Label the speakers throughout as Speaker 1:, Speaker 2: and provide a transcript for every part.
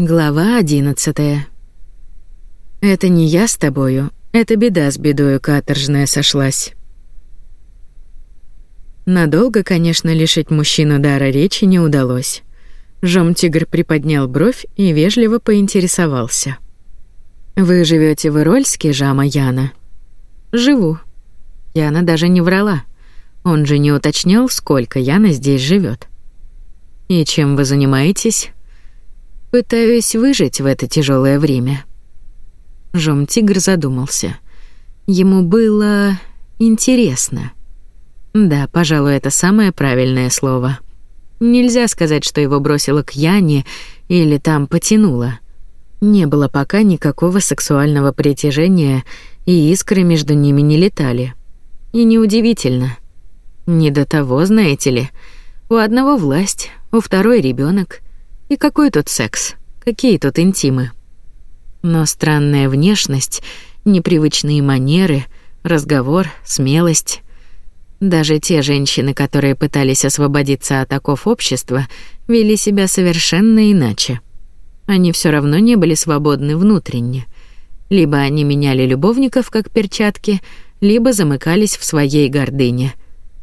Speaker 1: Глава одиннадцатая. Это не я с тобою, это беда с бедою каторжная сошлась. Надолго, конечно, лишить мужчину дара речи не удалось. Жом-тигр приподнял бровь и вежливо поинтересовался. «Вы живете в Ирольске, Жама Яна?» «Живу». Яна даже не врала. Он же не уточнил, сколько Яна здесь живет. «И чем вы занимаетесь?» Пытаюсь выжить в это тяжелое время. Жом Тигр задумался. Ему было интересно. Да, пожалуй, это самое правильное слово. Нельзя сказать, что его бросило к Яне или там потянуло. Не было пока никакого сексуального притяжения, и искры между ними не летали. И неудивительно. Не до того, знаете ли. У одного власть, у второй ребенок, и какой тут секс? Какие тут интимы? Но странная внешность, непривычные манеры, разговор, смелость. Даже те женщины, которые пытались освободиться от оков общества, вели себя совершенно иначе. Они все равно не были свободны внутренне. Либо они меняли любовников как перчатки, либо замыкались в своей гордыне.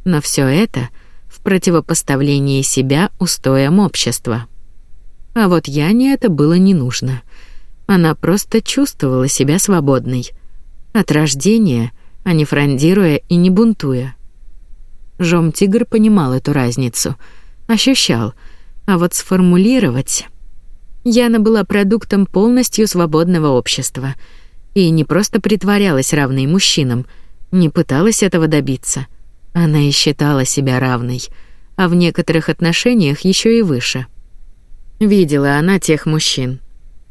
Speaker 1: Но все это в противопоставлении себя устоям общества. А вот Яне это было не нужно. Она просто чувствовала себя свободной. От рождения, а не фрондируя и не бунтуя. Жом-тигр понимал эту разницу. Ощущал. А вот сформулировать... Яна была продуктом полностью свободного общества. И не просто притворялась равной мужчинам, не пыталась этого добиться. Она и считала себя равной, а в некоторых отношениях еще и выше — Видела она тех мужчин.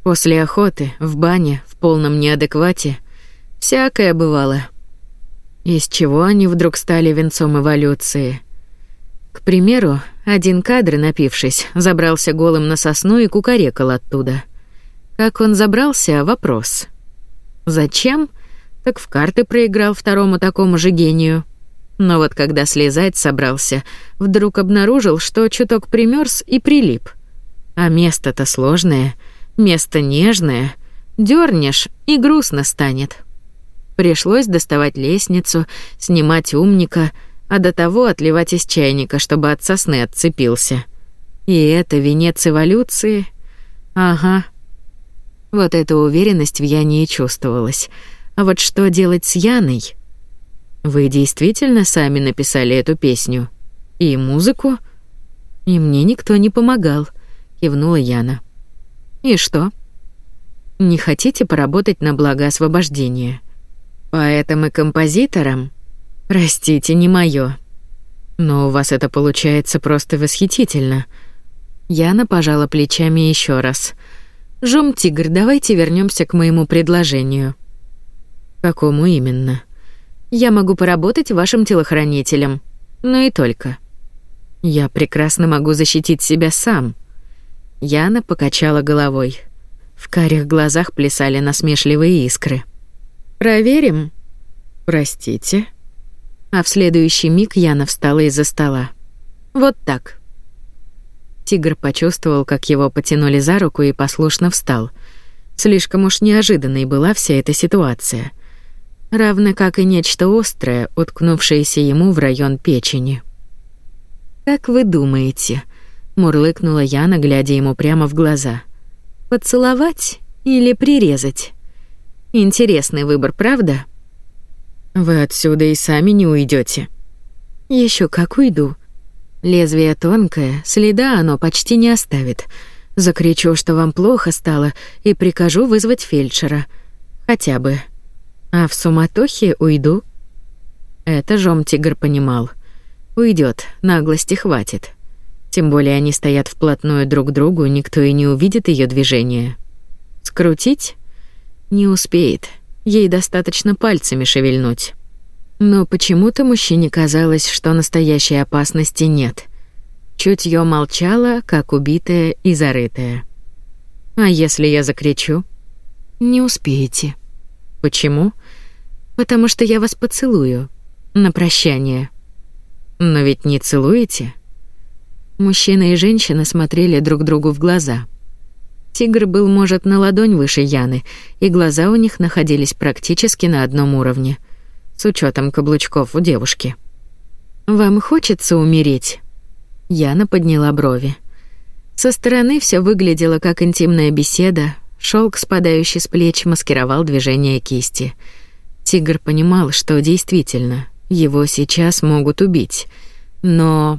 Speaker 1: После охоты, в бане, в полном неадеквате. Всякое бывало. Из чего они вдруг стали венцом эволюции? К примеру, один кадр, напившись, забрался голым на сосну и кукарекал оттуда. Как он забрался — вопрос. Зачем? Так в карты проиграл второму такому же гению. Но вот когда слезать собрался, вдруг обнаружил, что чуток примерз и прилип. А место-то сложное, место нежное. Дёрнешь, и грустно станет. Пришлось доставать лестницу, снимать умника, а до того отливать из чайника, чтобы от сосны отцепился. И это венец эволюции? Ага. Вот эта уверенность в Яне и чувствовалась. А вот что делать с Яной? Вы действительно сами написали эту песню? И музыку? И мне никто не помогал. —— кивнула Яна. «И что?» «Не хотите поработать на благо освобождения? Поэтом и композитором? Простите, не моё. Но у вас это получается просто восхитительно». Яна пожала плечами еще раз. «Жом, тигр, давайте вернемся к моему предложению». «Какому именно?» «Я могу поработать вашим телохранителем. Но и только». «Я прекрасно могу защитить себя сам», Яна покачала головой. В карих глазах плясали насмешливые искры. «Проверим?» «Простите?» А в следующий миг Яна встала из-за стола. «Вот так». Тигр почувствовал, как его потянули за руку и послушно встал. Слишком уж неожиданной была вся эта ситуация. Равно как и нечто острое, уткнувшееся ему в район печени. «Как вы думаете?» мурлыкнула Яна, глядя ему прямо в глаза. Поцеловать или прирезать? Интересный выбор, правда? Вы отсюда и сами не уйдете. Еще как уйду. Лезвие тонкое, следа оно почти не оставит. Закричу, что вам плохо стало, и прикажу вызвать фельдшера. Хотя бы. А в суматохе уйду. Это жом тигр понимал. Уйдет, наглости хватит. Тем более они стоят вплотную друг к другу, никто и не увидит ее движения. Скрутить? Не успеет. Ей достаточно пальцами шевельнуть. Но почему-то мужчине казалось, что настоящей опасности нет. Чуть Чутьё молчала, как убитая и зарытая. «А если я закричу?» «Не успеете». «Почему?» «Потому что я вас поцелую. На прощание». «Но ведь не целуете?» Мужчина и женщина смотрели друг другу в глаза. Тигр был, может, на ладонь выше Яны, и глаза у них находились практически на одном уровне, с учетом каблучков у девушки. «Вам хочется умереть?» Яна подняла брови. Со стороны все выглядело как интимная беседа, шелк, спадающий с плеч, маскировал движение кисти. Тигр понимал, что действительно, его сейчас могут убить, но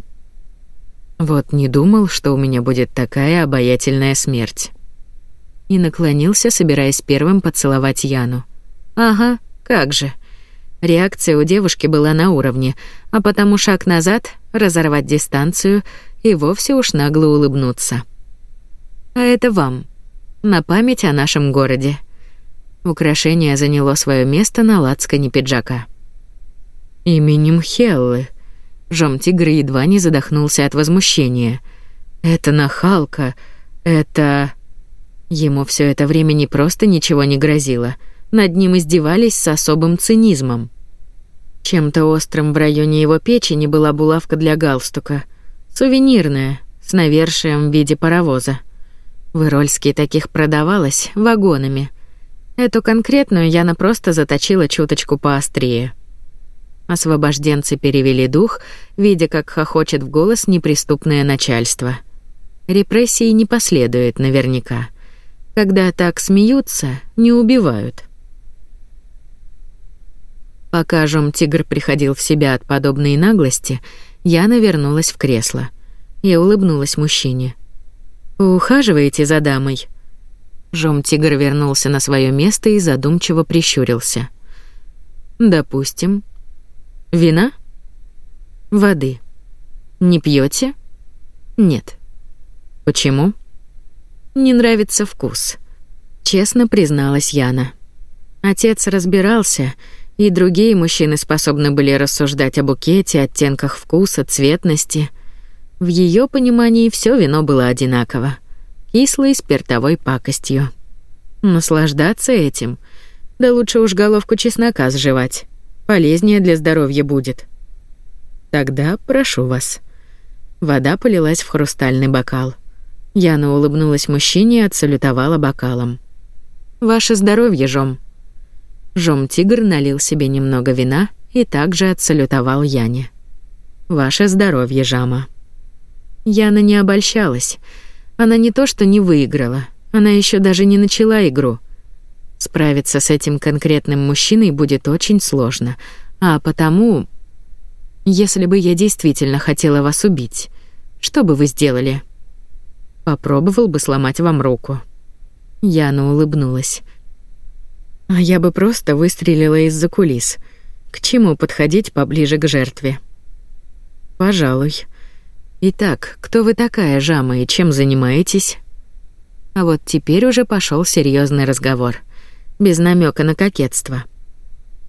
Speaker 1: вот не думал, что у меня будет такая обаятельная смерть. И наклонился, собираясь первым поцеловать Яну. Ага, как же. Реакция у девушки была на уровне, а потому шаг назад, разорвать дистанцию и вовсе уж нагло улыбнуться. А это вам. На память о нашем городе. Украшение заняло свое место на лацкане пиджака. Именем Хеллы, Жом-тигр едва не задохнулся от возмущения. «Это нахалка! Это...» Ему все это время не просто ничего не грозило. Над ним издевались с особым цинизмом. Чем-то острым в районе его печени была булавка для галстука. Сувенирная, с навершием в виде паровоза. В Ирольске таких продавалось вагонами. Эту конкретную Яна просто заточила чуточку поострее. Освобожденцы перевели дух, видя, как хохочет в голос неприступное начальство. Репрессии не последует наверняка. Когда так смеются, не убивают. Пока Жом Тигр приходил в себя от подобной наглости, я навернулась в кресло. Я улыбнулась мужчине. «Вы ухаживаете за дамой?» Жом Тигр вернулся на свое место и задумчиво прищурился. «Допустим», Вина? Воды. Не пьете? Нет. Почему? Не нравится вкус. Честно призналась Яна. Отец разбирался, и другие мужчины способны были рассуждать о букете, оттенках вкуса, цветности. В ее понимании все вино было одинаково. Кислой спиртовой пакостью. Наслаждаться этим? Да лучше уж головку чеснока сживать. Полезнее для здоровья будет. Тогда прошу вас. Вода полилась в хрустальный бокал. Яна улыбнулась мужчине и отсалютовала бокалом. Ваше здоровье, Жом. Жом-тигр налил себе немного вина и также отсалютовал Яне. Ваше здоровье, Жама. Яна не обольщалась. Она не то что не выиграла, она еще даже не начала игру. Справиться с этим конкретным мужчиной будет очень сложно, а потому... Если бы я действительно хотела вас убить, что бы вы сделали? Попробовал бы сломать вам руку. Яна улыбнулась. А я бы просто выстрелила из-за кулис. К чему подходить поближе к жертве? Пожалуй. Итак, кто вы такая, Жама, и чем занимаетесь? А вот теперь уже пошел серьезный разговор без намека на кокетство.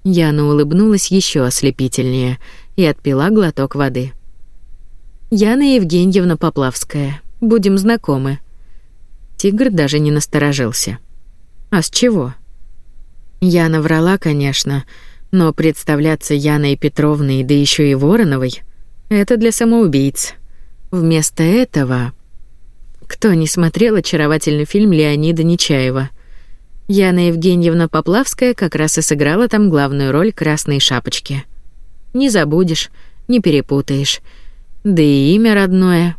Speaker 1: Яна улыбнулась еще ослепительнее и отпила глоток воды. Яна Евгеньевна Поплавская. Будем знакомы. Тигр даже не насторожился. А с чего? Яна врала, конечно, но представляться Яной Петровной, да еще и Вороновой это для самоубийц. Вместо этого кто не смотрел очаровательный фильм Леонида Нечаева? Яна Евгеньевна Поплавская как раз и сыграла там главную роль красной шапочки. Не забудешь, не перепутаешь. Да и имя родное.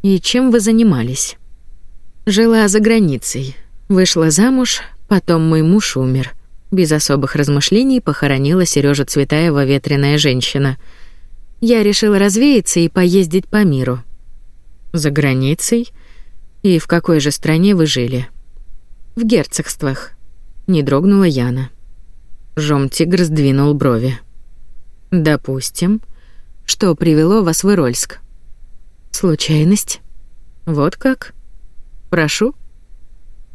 Speaker 1: И чем вы занимались? Жила за границей. Вышла замуж, потом мой муж умер. Без особых размышлений похоронила Сережа Цветаева ветреная женщина. Я решила развеяться и поездить по миру. За границей? И в какой же стране вы жили? — в герцогствах», — не дрогнула Яна. Жом-тигр сдвинул брови. «Допустим. Что привело вас в Ирольск?» «Случайность». «Вот как?» «Прошу».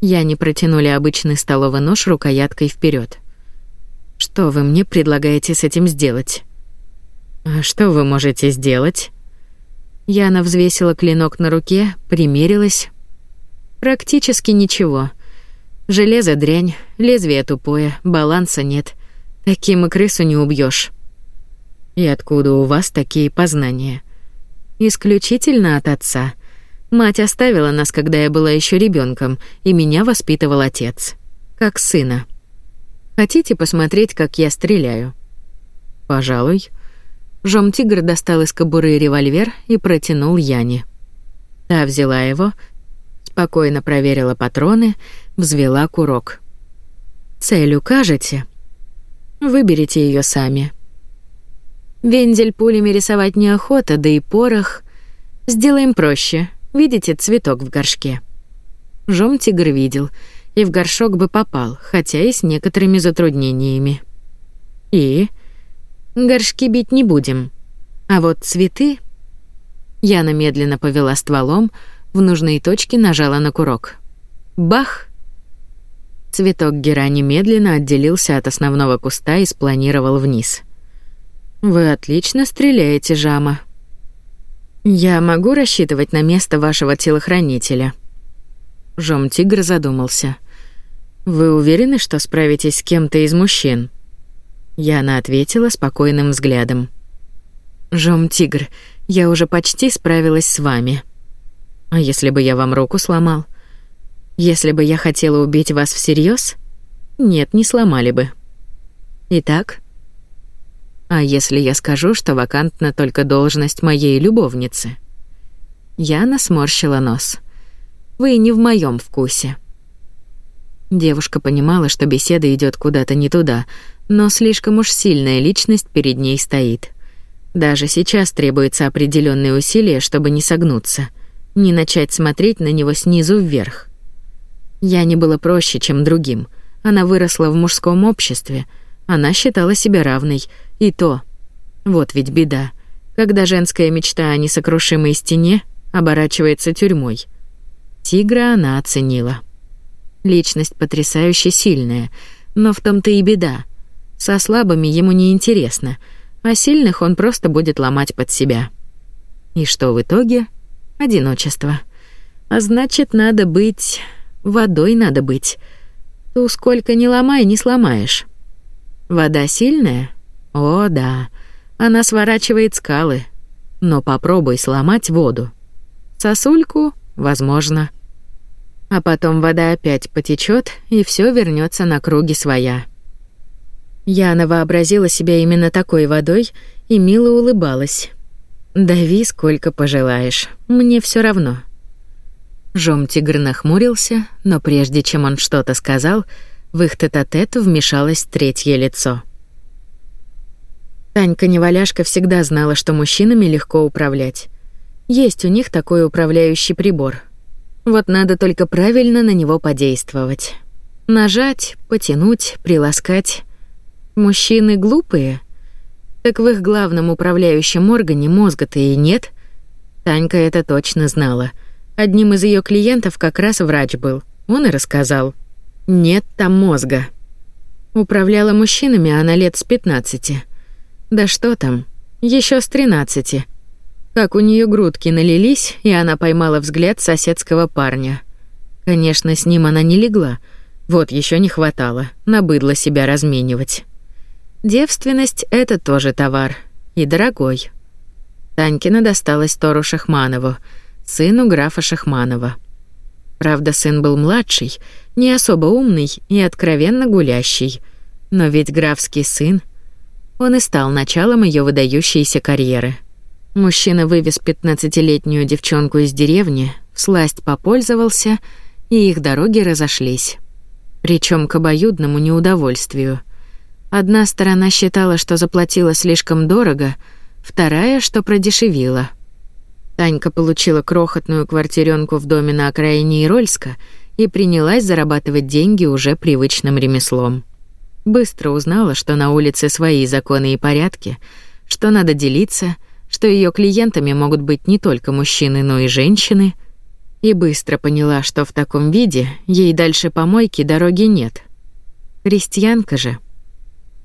Speaker 1: Я не протянули обычный столовый нож рукояткой вперед. «Что вы мне предлагаете с этим сделать?» «А что вы можете сделать?» Яна взвесила клинок на руке, примерилась. «Практически ничего. Железо дрянь, лезвие тупое, баланса нет. Таким и крысу не убьёшь. И откуда у вас такие познания? Исключительно от отца. Мать оставила нас, когда я была ещё ребёнком, и меня воспитывал отец, как сына. Хотите посмотреть, как я стреляю? Пожалуй. Жом-тигр достал из кобуры револьвер и протянул Яне. Та взяла его, спокойно проверила патроны, взвела курок. «Цель укажете? Выберите ее сами». Вендель пулями рисовать неохота, да и порох. Сделаем проще. Видите цветок в горшке? Жом тигр видел, и в горшок бы попал, хотя и с некоторыми затруднениями. И? Горшки бить не будем. А вот цветы... Яна медленно повела стволом, в нужные точки нажала на курок. Бах! Цветок герани медленно отделился от основного куста и спланировал вниз. «Вы отлично стреляете, Жама». «Я могу рассчитывать на место вашего телохранителя?» Жом-тигр задумался. «Вы уверены, что справитесь с кем-то из мужчин?» Яна ответила спокойным взглядом. «Жом-тигр, я уже почти справилась с вами». «А если бы я вам руку сломал?» Если бы я хотела убить вас всерьез, нет, не сломали бы. Итак, а если я скажу, что вакантна только должность моей любовницы? Яна сморщила нос. Вы не в моем вкусе. Девушка понимала, что беседа идет куда-то не туда, но слишком уж сильная личность перед ней стоит. Даже сейчас требуется определенные усилия, чтобы не согнуться, не начать смотреть на него снизу вверх. Я не было проще, чем другим. Она выросла в мужском обществе. Она считала себя равной. И то. Вот ведь беда. Когда женская мечта о несокрушимой стене оборачивается тюрьмой. Тигра она оценила. Личность потрясающе сильная, но в том-то и беда. Со слабыми ему не интересно, а сильных он просто будет ломать под себя. И что в итоге? Одиночество. А значит, надо быть Водой надо быть. Ту сколько ни ломай, не сломаешь. Вода сильная? О, да. Она сворачивает скалы. Но попробуй сломать воду. Сосульку, возможно. А потом вода опять потечет, и все вернется на круги своя. Я вообразила себя именно такой водой и мило улыбалась. «Дави сколько пожелаешь, мне все равно». Жом-тигр нахмурился, но прежде чем он что-то сказал, в их тет-а-тет -тет вмешалось третье лицо. Танька-неваляшка всегда знала, что мужчинами легко управлять. Есть у них такой управляющий прибор. Вот надо только правильно на него подействовать. Нажать, потянуть, приласкать. Мужчины глупые. Так в их главном управляющем органе мозга-то и нет. Танька это точно знала — Одним из ее клиентов как раз врач был. Он и рассказал. Нет там мозга. Управляла мужчинами она лет с 15. Да что там, еще с 13. Как у нее грудки налились, и она поймала взгляд соседского парня. Конечно, с ним она не легла. Вот еще не хватало, Набыдло себя разменивать. Девственность — это тоже товар. И дорогой. Танькина досталась Тору Шахманову — сыну графа Шахманова. Правда, сын был младший, не особо умный и откровенно гулящий. Но ведь графский сын... Он и стал началом ее выдающейся карьеры. Мужчина вывез пятнадцатилетнюю девчонку из деревни, всласть попользовался, и их дороги разошлись. Причем к обоюдному неудовольствию. Одна сторона считала, что заплатила слишком дорого, вторая, что продешевила — Танька получила крохотную квартиренку в доме на окраине Ирольска и принялась зарабатывать деньги уже привычным ремеслом. Быстро узнала, что на улице свои законы и порядки, что надо делиться, что ее клиентами могут быть не только мужчины, но и женщины, и быстро поняла, что в таком виде ей дальше помойки дороги нет. Крестьянка же.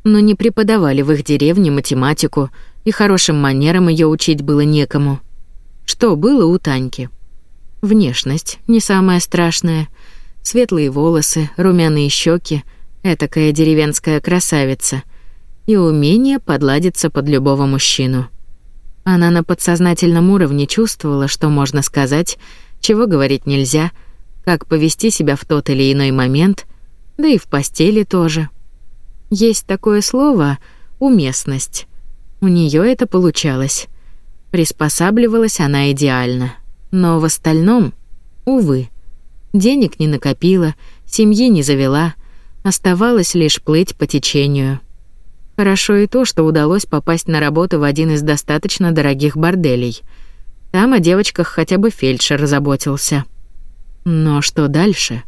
Speaker 1: Но не преподавали в их деревне математику, и хорошим манерам ее учить было некому — что было у Таньки. Внешность не самая страшная. Светлые волосы, румяные щеки, этакая деревенская красавица. И умение подладиться под любого мужчину. Она на подсознательном уровне чувствовала, что можно сказать, чего говорить нельзя, как повести себя в тот или иной момент, да и в постели тоже. Есть такое слово «уместность». У нее это получалось — Приспосабливалась она идеально. Но в остальном, увы, денег не накопила, семьи не завела, оставалось лишь плыть по течению. Хорошо и то, что удалось попасть на работу в один из достаточно дорогих борделей. Там о девочках хотя бы фельдшер заботился. Но что дальше?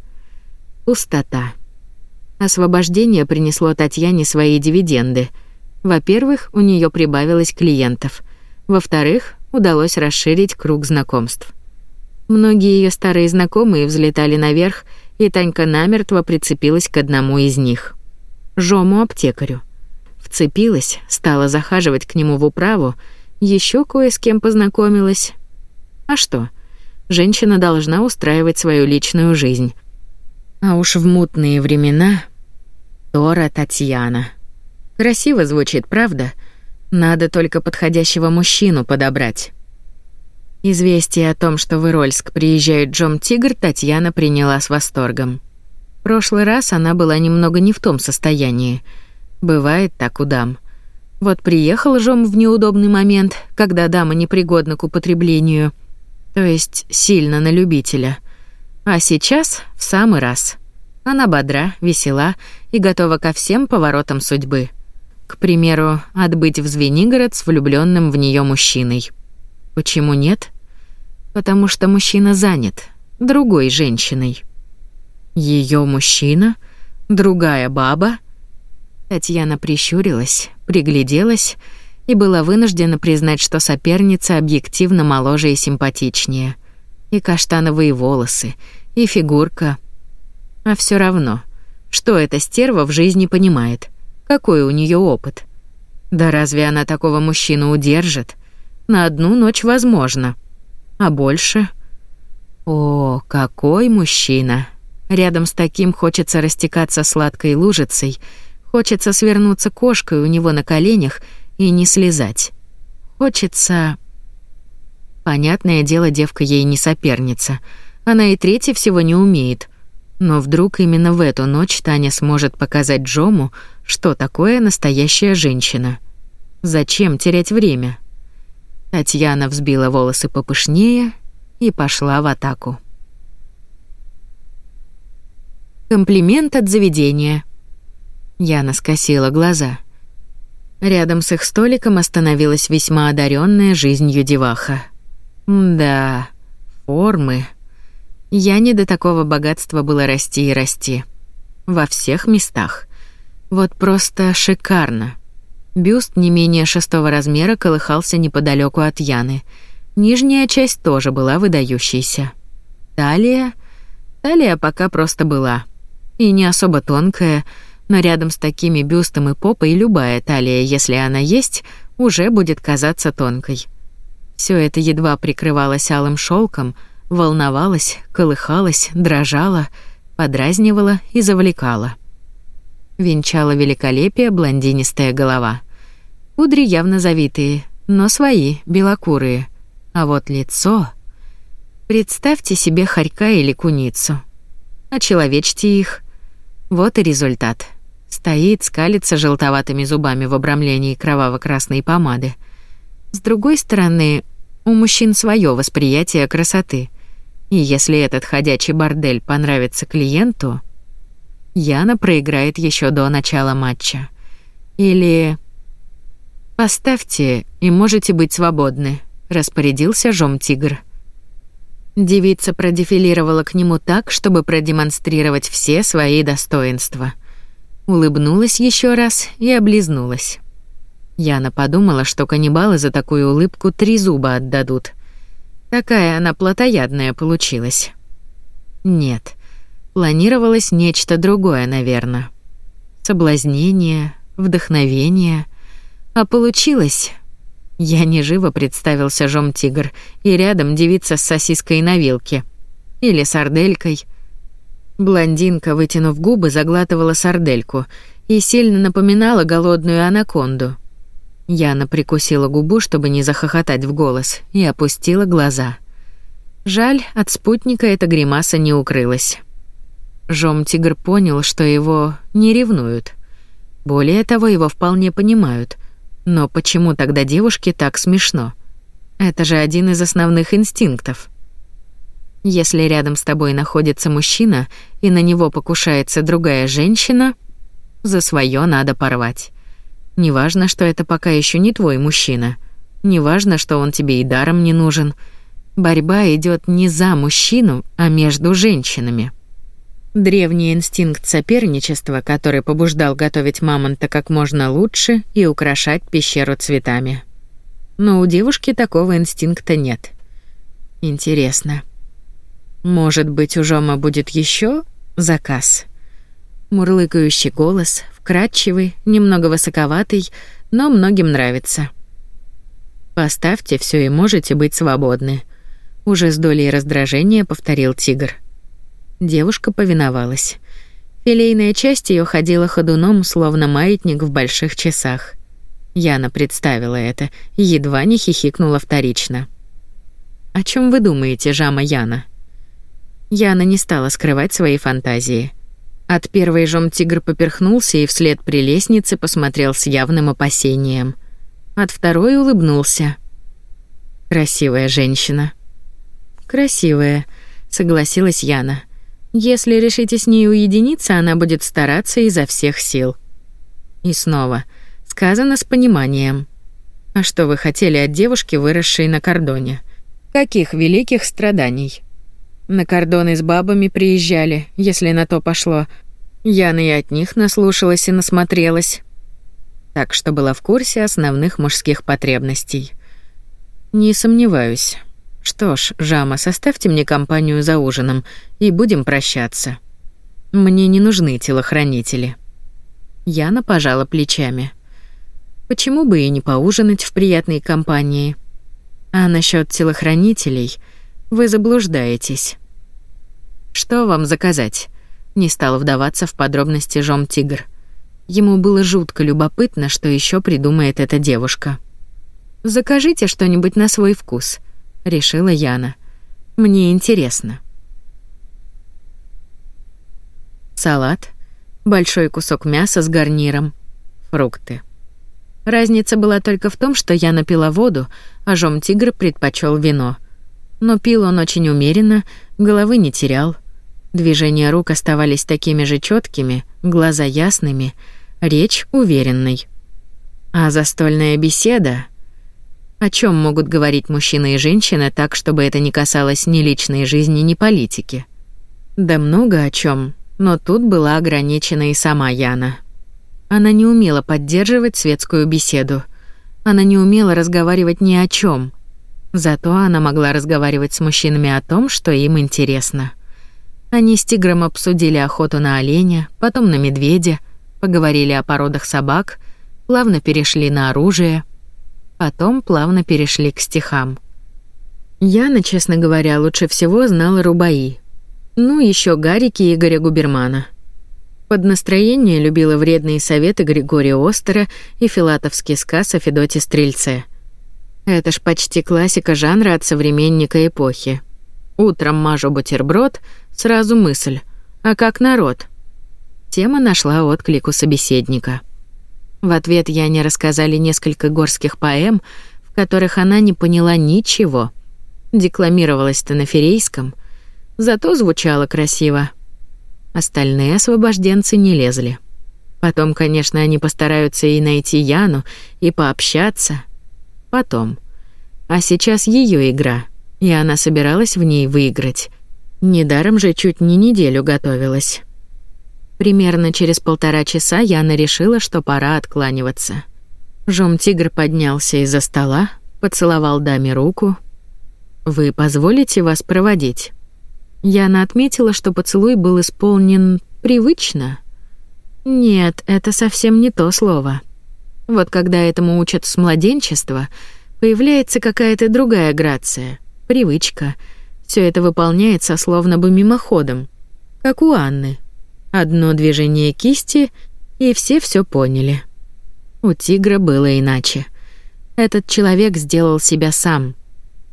Speaker 1: Пустота. Освобождение принесло Татьяне свои дивиденды. Во-первых, у нее прибавилось клиентов — во-вторых, удалось расширить круг знакомств. Многие ее старые знакомые взлетали наверх, и Танька намертво прицепилась к одному из них. Жому-аптекарю. Вцепилась, стала захаживать к нему в управу, еще кое с кем познакомилась. А что? Женщина должна устраивать свою личную жизнь. А уж в мутные времена... Тора Татьяна. Красиво звучит, правда? — надо только подходящего мужчину подобрать. Известие о том, что в Ирольск приезжает Джом Тигр, Татьяна приняла с восторгом. В прошлый раз она была немного не в том состоянии. Бывает так у дам. Вот приехал Жом в неудобный момент, когда дама непригодна к употреблению, то есть сильно на любителя. А сейчас в самый раз. Она бодра, весела и готова ко всем поворотам судьбы. К примеру, отбыть в Звенигород с влюбленным в нее мужчиной. Почему нет? Потому что мужчина занят другой женщиной. Ее мужчина, другая баба. Татьяна прищурилась, пригляделась и была вынуждена признать, что соперница объективно моложе и симпатичнее. И каштановые волосы, и фигурка. А все равно, что эта стерва в жизни понимает? Какой у нее опыт? Да разве она такого мужчину удержит? На одну ночь возможно. А больше? О, какой мужчина! Рядом с таким хочется растекаться сладкой лужицей, хочется свернуться кошкой у него на коленях и не слезать. Хочется... Понятное дело, девка ей не соперница. Она и третьей всего не умеет. Но вдруг именно в эту ночь Таня сможет показать Джому, что такое настоящая женщина? Зачем терять время? Татьяна взбила волосы попышнее и пошла в атаку. Комплимент от заведения. Яна скосила глаза. Рядом с их столиком остановилась весьма одаренная жизнью деваха. Да, формы. Я не до такого богатства была расти и расти. Во всех местах. Вот просто шикарно. Бюст не менее шестого размера колыхался неподалеку от Яны. Нижняя часть тоже была выдающейся. Талия... Талия пока просто была. И не особо тонкая, но рядом с такими бюстом и попой любая талия, если она есть, уже будет казаться тонкой. Все это едва прикрывалось алым шелком, волновалось, колыхалось, дрожало, подразнивало и завлекало венчала великолепие блондинистая голова. Кудри явно завитые, но свои, белокурые. А вот лицо... Представьте себе хорька или куницу. Очеловечьте их. Вот и результат. Стоит, скалится желтоватыми зубами в обрамлении кроваво-красной помады. С другой стороны, у мужчин свое восприятие красоты. И если этот ходячий бордель понравится клиенту... Яна проиграет еще до начала матча. Или «Поставьте, и можете быть свободны», — распорядился Жом-тигр. Девица продефилировала к нему так, чтобы продемонстрировать все свои достоинства. Улыбнулась еще раз и облизнулась. Яна подумала, что каннибалы за такую улыбку три зуба отдадут. Такая она плотоядная получилась. Нет, планировалось нечто другое, наверное. Соблазнение, вдохновение. А получилось... Я неживо представился жом-тигр, и рядом девица с сосиской на вилке. Или сарделькой. Блондинка, вытянув губы, заглатывала сардельку и сильно напоминала голодную анаконду. Яна прикусила губу, чтобы не захохотать в голос, и опустила глаза. Жаль, от спутника эта гримаса не укрылась. Жом-тигр понял, что его не ревнуют. Более того, его вполне понимают. Но почему тогда девушке так смешно? Это же один из основных инстинктов. Если рядом с тобой находится мужчина, и на него покушается другая женщина, за свое надо порвать. Неважно, что это пока еще не твой мужчина. Неважно, что он тебе и даром не нужен. Борьба идет не за мужчину, а между женщинами. Древний инстинкт соперничества, который побуждал готовить мамонта как можно лучше и украшать пещеру цветами. Но у девушки такого инстинкта нет. Интересно. Может быть, у Жома будет еще заказ? Мурлыкающий голос, вкрадчивый, немного высоковатый, но многим нравится. Поставьте все и можете быть свободны. Уже с долей раздражения повторил тигр. Девушка повиновалась. Филейная часть ее ходила ходуном, словно маятник в больших часах. Яна представила это и едва не хихикнула вторично. «О чем вы думаете, Жама Яна?» Яна не стала скрывать свои фантазии. От первой жом тигр поперхнулся и вслед при лестнице посмотрел с явным опасением. От второй улыбнулся. «Красивая женщина». «Красивая», — согласилась Яна. «Красивая». Если решите с ней уединиться, она будет стараться изо всех сил. И снова сказано с пониманием. А что вы хотели от девушки, выросшей на кордоне? Каких великих страданий? На кордоны с бабами приезжали, если на то пошло. Яна и от них наслушалась и насмотрелась. Так что была в курсе основных мужских потребностей. Не сомневаюсь. Что ж, Жама, составьте мне компанию за ужином и будем прощаться. Мне не нужны телохранители. Яна пожала плечами. Почему бы и не поужинать в приятной компании? А насчет телохранителей вы заблуждаетесь. Что вам заказать? Не стал вдаваться в подробности Жом Тигр. Ему было жутко любопытно, что еще придумает эта девушка. Закажите что-нибудь на свой вкус. — решила Яна. «Мне интересно». Салат, большой кусок мяса с гарниром, фрукты. Разница была только в том, что я напила воду, а жом-тигр предпочел вино. Но пил он очень умеренно, головы не терял. Движения рук оставались такими же четкими, глаза ясными, речь уверенной. А застольная беседа о чем могут говорить мужчина и женщина так, чтобы это не касалось ни личной жизни, ни политики? Да много о чем, но тут была ограничена и сама Яна. Она не умела поддерживать светскую беседу. Она не умела разговаривать ни о чем. Зато она могла разговаривать с мужчинами о том, что им интересно. Они с тигром обсудили охоту на оленя, потом на медведя, поговорили о породах собак, плавно перешли на оружие — Потом плавно перешли к стихам. Яна, честно говоря, лучше всего знала рубаи. Ну, еще гарики Игоря Губермана. Под настроение любила вредные советы Григория Остера и филатовский сказ о Федоте Стрельце. Это ж почти классика жанра от современника эпохи. Утром мажу бутерброд, сразу мысль. А как народ? Тема нашла отклик у собеседника. В ответ Яне рассказали несколько горских поэм, в которых она не поняла ничего. Декламировалась-то на ферейском, зато звучало красиво. Остальные освобожденцы не лезли. Потом, конечно, они постараются и найти Яну, и пообщаться. Потом. А сейчас ее игра, и она собиралась в ней выиграть. Недаром же чуть не неделю готовилась. Примерно через полтора часа Яна решила, что пора откланиваться. Жом-тигр поднялся из-за стола, поцеловал даме руку. «Вы позволите вас проводить?» Яна отметила, что поцелуй был исполнен привычно. Нет, это совсем не то слово. Вот когда этому учат с младенчества, появляется какая-то другая грация, привычка. Все это выполняется словно бы мимоходом, как у Анны, Одно движение кисти, и все все поняли. У тигра было иначе. Этот человек сделал себя сам.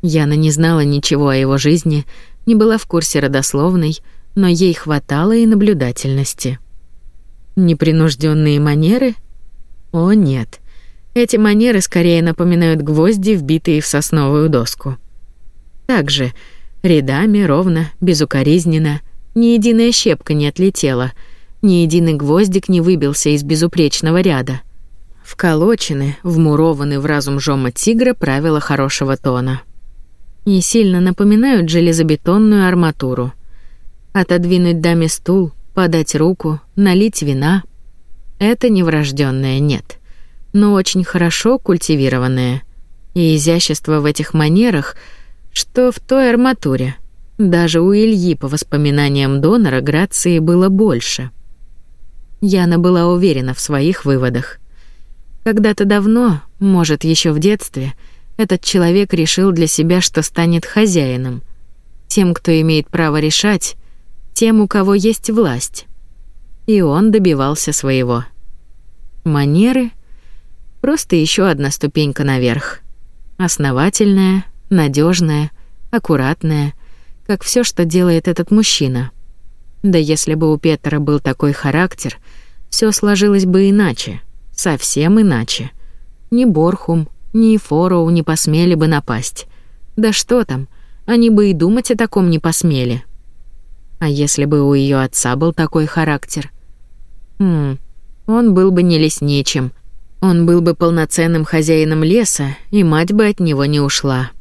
Speaker 1: Яна не знала ничего о его жизни, не была в курсе родословной, но ей хватало и наблюдательности. Непринужденные манеры? О нет. Эти манеры скорее напоминают гвозди, вбитые в сосновую доску. Также рядами ровно, безукоризненно, ни единая щепка не отлетела, ни единый гвоздик не выбился из безупречного ряда. Вколочены, вмурованы в разум жома тигра правила хорошего тона. Не сильно напоминают железобетонную арматуру. Отодвинуть даме стул, подать руку, налить вина — это неврождённое «нет» но очень хорошо культивированное. И изящество в этих манерах, что в той арматуре. Даже у Ильи, по воспоминаниям донора, грации было больше. Яна была уверена в своих выводах. Когда-то давно, может, еще в детстве, этот человек решил для себя, что станет хозяином. Тем, кто имеет право решать, тем, у кого есть власть. И он добивался своего. Манеры — просто еще одна ступенька наверх. Основательная, надежная, аккуратная — как все, что делает этот мужчина. Да если бы у Петера был такой характер, все сложилось бы иначе, совсем иначе. Ни Борхум, ни Фороу не посмели бы напасть. Да что там, они бы и думать о таком не посмели. А если бы у ее отца был такой характер? Хм, он был бы не лесничим. Он был бы полноценным хозяином леса, и мать бы от него не ушла.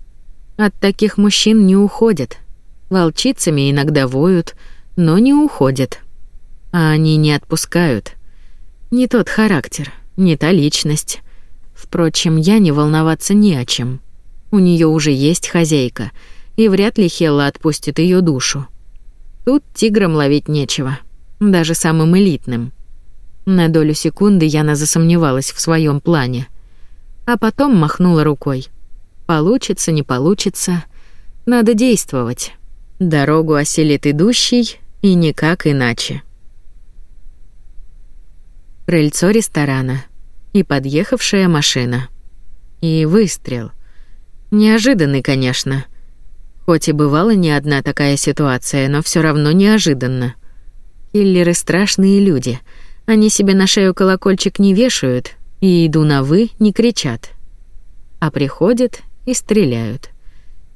Speaker 1: От таких мужчин не уходят, Волчицами иногда воют, но не уходят. А они не отпускают. Не тот характер, не та личность. Впрочем, я не волноваться ни о чем. У нее уже есть хозяйка, и вряд ли Хелла отпустит ее душу. Тут тиграм ловить нечего, даже самым элитным. На долю секунды я на засомневалась в своем плане, а потом махнула рукой. Получится, не получится, надо действовать. Дорогу осилит идущий, и никак иначе. Крыльцо ресторана и подъехавшая машина. И выстрел. Неожиданный, конечно. Хоть и бывала не одна такая ситуация, но все равно неожиданно. Киллеры страшные люди. Они себе на шею колокольчик не вешают и иду на «вы» не кричат. А приходят и стреляют.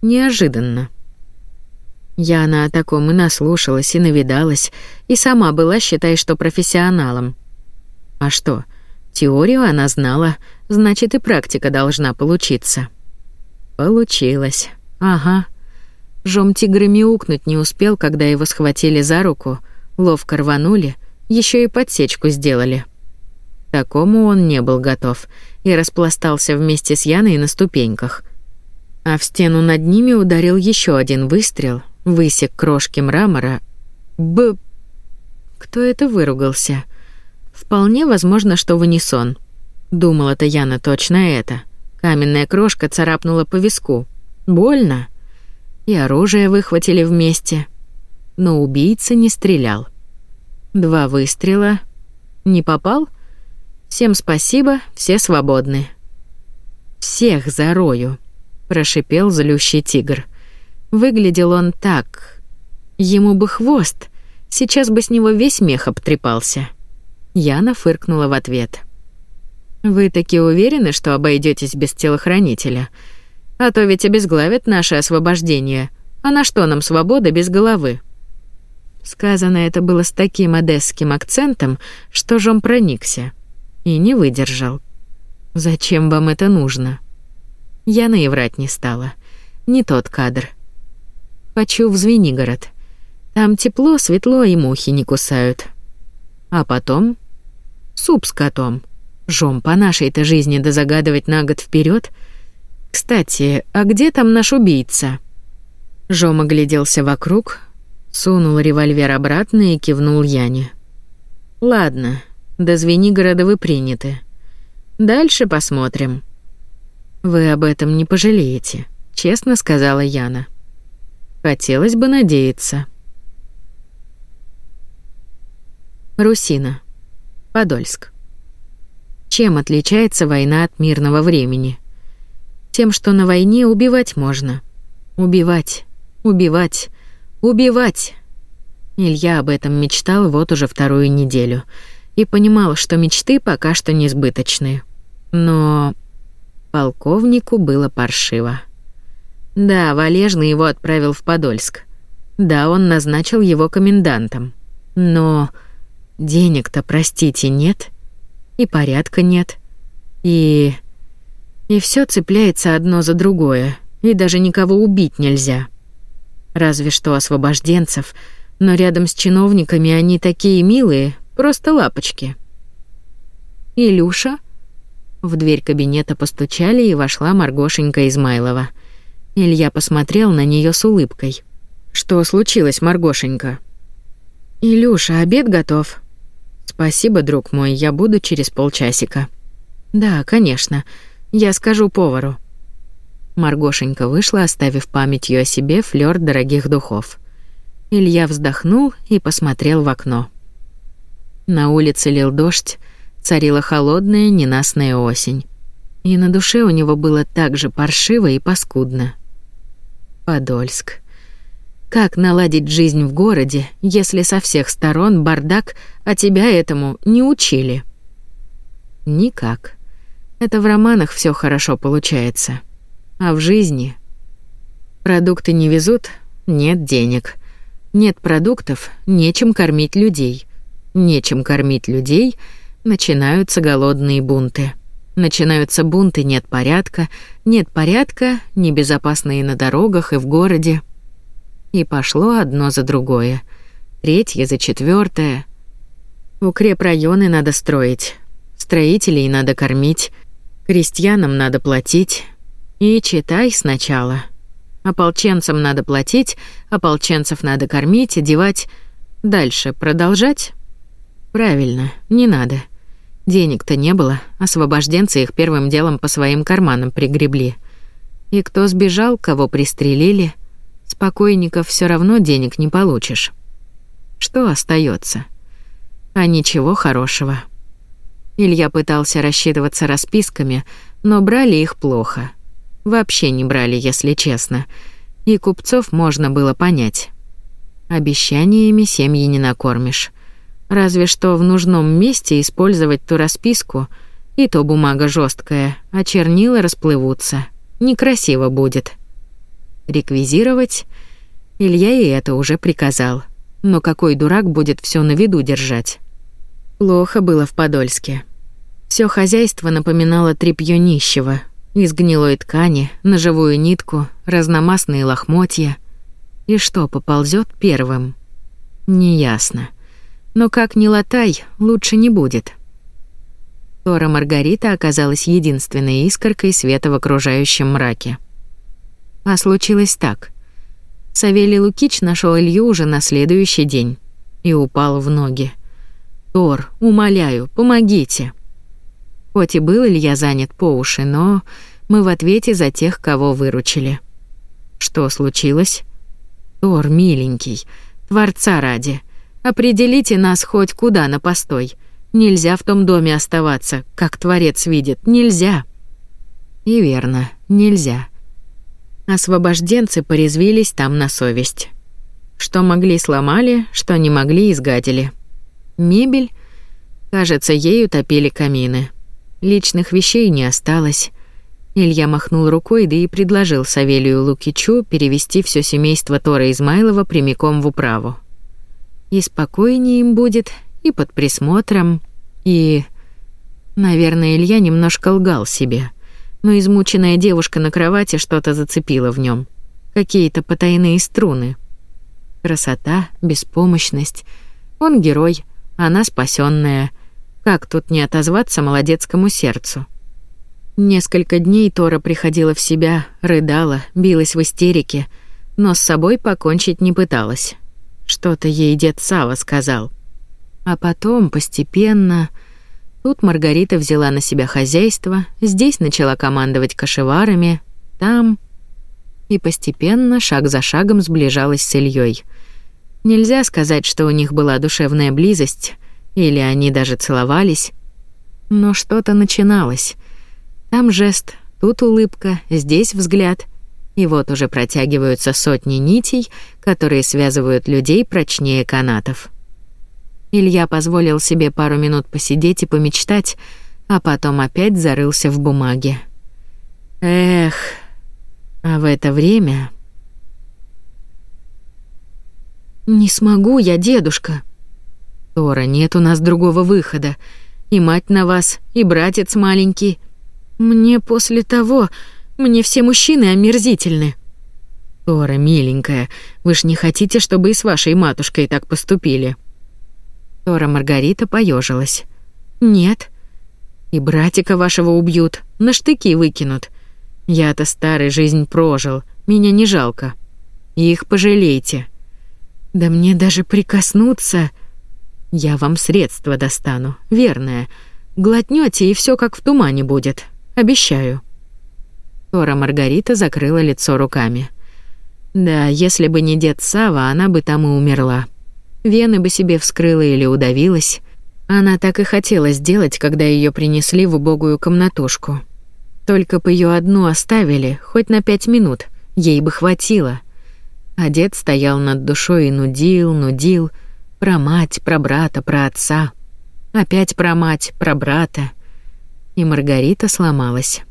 Speaker 1: Неожиданно. Яна о таком и наслушалась, и навидалась, и сама была, считай, что профессионалом. А что, теорию она знала, значит и практика должна получиться. Получилось. Ага. Жом тигры мяукнуть не успел, когда его схватили за руку, ловко рванули, еще и подсечку сделали. Такому он не был готов и распластался вместе с Яной на ступеньках. А в стену над ними ударил еще один выстрел — высек крошки мрамора. Б... Кто это выругался? Вполне возможно, что в унисон. Думала Таяна точно это. Каменная крошка царапнула по виску. Больно. И оружие выхватили вместе. Но убийца не стрелял. Два выстрела. Не попал? Всем спасибо, все свободны. Всех зарою, прошипел злющий тигр. Выглядел он так. Ему бы хвост, сейчас бы с него весь мех обтрепался. Яна фыркнула в ответ. Вы таки уверены, что обойдетесь без телохранителя? А то ведь обезглавят наше освобождение. А на что нам свобода без головы? Сказано это было с таким одесским акцентом, что Жом проникся и не выдержал. Зачем вам это нужно? Яна и врать не стала. Не тот кадр. Почу в Звенигород. Там тепло, светло и мухи не кусают. А потом? Суп с котом. Жом по нашей-то жизни да загадывать на год вперед. Кстати, а где там наш убийца? Жом огляделся вокруг, сунул револьвер обратно и кивнул Яне. Ладно, до Звенигорода вы приняты. Дальше посмотрим. Вы об этом не пожалеете, честно сказала Яна. Хотелось бы надеяться. Русина. Подольск. Чем отличается война от мирного времени? Тем, что на войне убивать можно. Убивать, убивать, убивать. Илья об этом мечтал вот уже вторую неделю и понимал, что мечты пока что несбыточны. Но полковнику было паршиво. Да, Валежный его отправил в Подольск. Да, он назначил его комендантом. Но денег-то, простите, нет. И порядка нет. И... И все цепляется одно за другое. И даже никого убить нельзя. Разве что освобожденцев. Но рядом с чиновниками они такие милые, просто лапочки. «Илюша?» В дверь кабинета постучали, и вошла Маргошенька Измайлова — Илья посмотрел на нее с улыбкой. «Что случилось, Маргошенька?» «Илюша, обед готов». «Спасибо, друг мой, я буду через полчасика». «Да, конечно. Я скажу повару». Маргошенька вышла, оставив памятью о себе флёр дорогих духов. Илья вздохнул и посмотрел в окно. На улице лил дождь, царила холодная ненастная осень. И на душе у него было так же паршиво и паскудно. Подольск. Как наладить жизнь в городе, если со всех сторон бардак, а тебя этому не учили? Никак. Это в романах все хорошо получается. А в жизни? Продукты не везут, нет денег. Нет продуктов, нечем кормить людей. Нечем кормить людей, начинаются голодные бунты. Начинаются бунты, нет порядка, нет порядка, небезопасные на дорогах и в городе. И пошло одно за другое, третье за четвертое. Укрепрайоны надо строить, строителей надо кормить, крестьянам надо платить. И читай сначала. Ополченцам надо платить, ополченцев надо кормить, одевать. Дальше продолжать? Правильно, не надо. Денег-то не было, освобожденцы их первым делом по своим карманам пригребли. И кто сбежал, кого пристрелили, спокойников все равно денег не получишь. Что остается? А ничего хорошего. Илья пытался рассчитываться расписками, но брали их плохо. Вообще не брали, если честно. И купцов можно было понять. Обещаниями семьи не накормишь. Разве что в нужном месте использовать ту расписку, и то бумага жесткая, а чернила расплывутся. Некрасиво будет. Реквизировать? Илья и это уже приказал. Но какой дурак будет все на виду держать? Плохо было в Подольске. Все хозяйство напоминало тряпьё нищего. Из гнилой ткани, на живую нитку, разномастные лохмотья. И что поползет первым? Неясно. Но как ни латай, лучше не будет. Тора Маргарита оказалась единственной искоркой света в окружающем мраке. А случилось так. Савелий Лукич нашел Илью уже на следующий день и упал в ноги. «Тор, умоляю, помогите!» Хоть и был Илья занят по уши, но мы в ответе за тех, кого выручили. Что случилось? Тор, миленький, Творца ради — Определите нас хоть куда на постой. Нельзя в том доме оставаться, как Творец видит. Нельзя. И верно, нельзя. Освобожденцы порезвились там на совесть. Что могли сломали, что не могли изгадили. Мебель, кажется, ею топили камины. Личных вещей не осталось. Илья махнул рукой, да и предложил Савелию Лукичу перевести все семейство Тора Измайлова прямиком в управу. И спокойнее им будет, и под присмотром, и... Наверное, Илья немножко лгал себе, но измученная девушка на кровати что-то зацепила в нем, Какие-то потайные струны. Красота, беспомощность. Он герой, она спасенная. Как тут не отозваться молодецкому сердцу? Несколько дней Тора приходила в себя, рыдала, билась в истерике, но с собой покончить не пыталась. Что-то ей дед Сава сказал. А потом постепенно... Тут Маргарита взяла на себя хозяйство, здесь начала командовать кошеварами, там... И постепенно, шаг за шагом, сближалась с Ильей. Нельзя сказать, что у них была душевная близость, или они даже целовались, но что-то начиналось. Там жест, тут улыбка, здесь взгляд — и вот уже протягиваются сотни нитей, которые связывают людей прочнее канатов. Илья позволил себе пару минут посидеть и помечтать, а потом опять зарылся в бумаге. Эх. А в это время Не смогу я, дедушка. Тора, нет у нас другого выхода. И мать на вас, и братец маленький. Мне после того, мне все мужчины омерзительны». «Тора, миленькая, вы ж не хотите, чтобы и с вашей матушкой так поступили?» Тора Маргарита поежилась. «Нет. И братика вашего убьют, на штыки выкинут. Я-то старый жизнь прожил, меня не жалко. Их пожалейте. Да мне даже прикоснуться... Я вам средства достану, верное. Глотнёте и всё как в тумане будет, обещаю». Тора Маргарита закрыла лицо руками. Да, если бы не дед Сава, она бы там и умерла. Вены бы себе вскрыла или удавилась. Она так и хотела сделать, когда ее принесли в убогую комнатушку. Только бы ее одну оставили, хоть на пять минут, ей бы хватило. А дед стоял над душой и нудил, нудил. Про мать, про брата, про отца. Опять про мать, про брата. И Маргарита сломалась.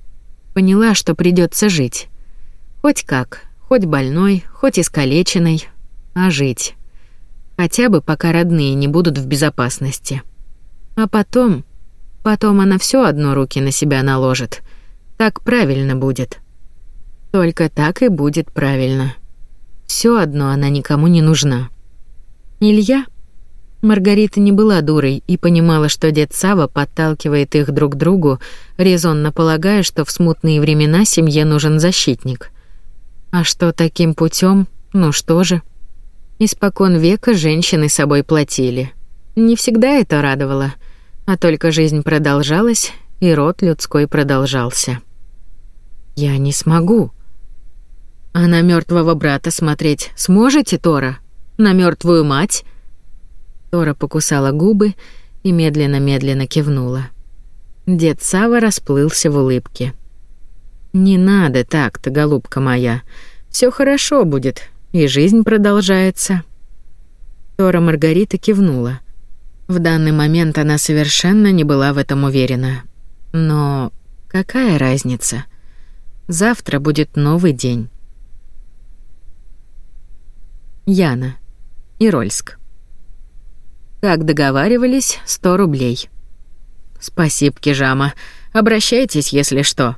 Speaker 1: Поняла, что придется жить. Хоть как, хоть больной, хоть искалеченной, а жить. Хотя бы пока родные не будут в безопасности. А потом... Потом она все одно руки на себя наложит. Так правильно будет. Только так и будет правильно. Все одно она никому не нужна. Илья Маргарита не была дурой и понимала, что дед Сава подталкивает их друг к другу, резонно полагая, что в смутные времена семье нужен защитник. А что таким путем? Ну что же? Испокон века женщины собой платили. Не всегда это радовало, а только жизнь продолжалась, и род людской продолжался. Я не смогу. А на мертвого брата смотреть сможете, Тора? На мертвую мать? Тора покусала губы и медленно-медленно кивнула. Дед Сава расплылся в улыбке. «Не надо так-то, голубка моя. Все хорошо будет, и жизнь продолжается». Тора Маргарита кивнула. В данный момент она совершенно не была в этом уверена. Но какая разница? Завтра будет новый день. Яна. Ирольск. Как договаривались, 100 рублей. Спасибо, Кижама. Обращайтесь, если что.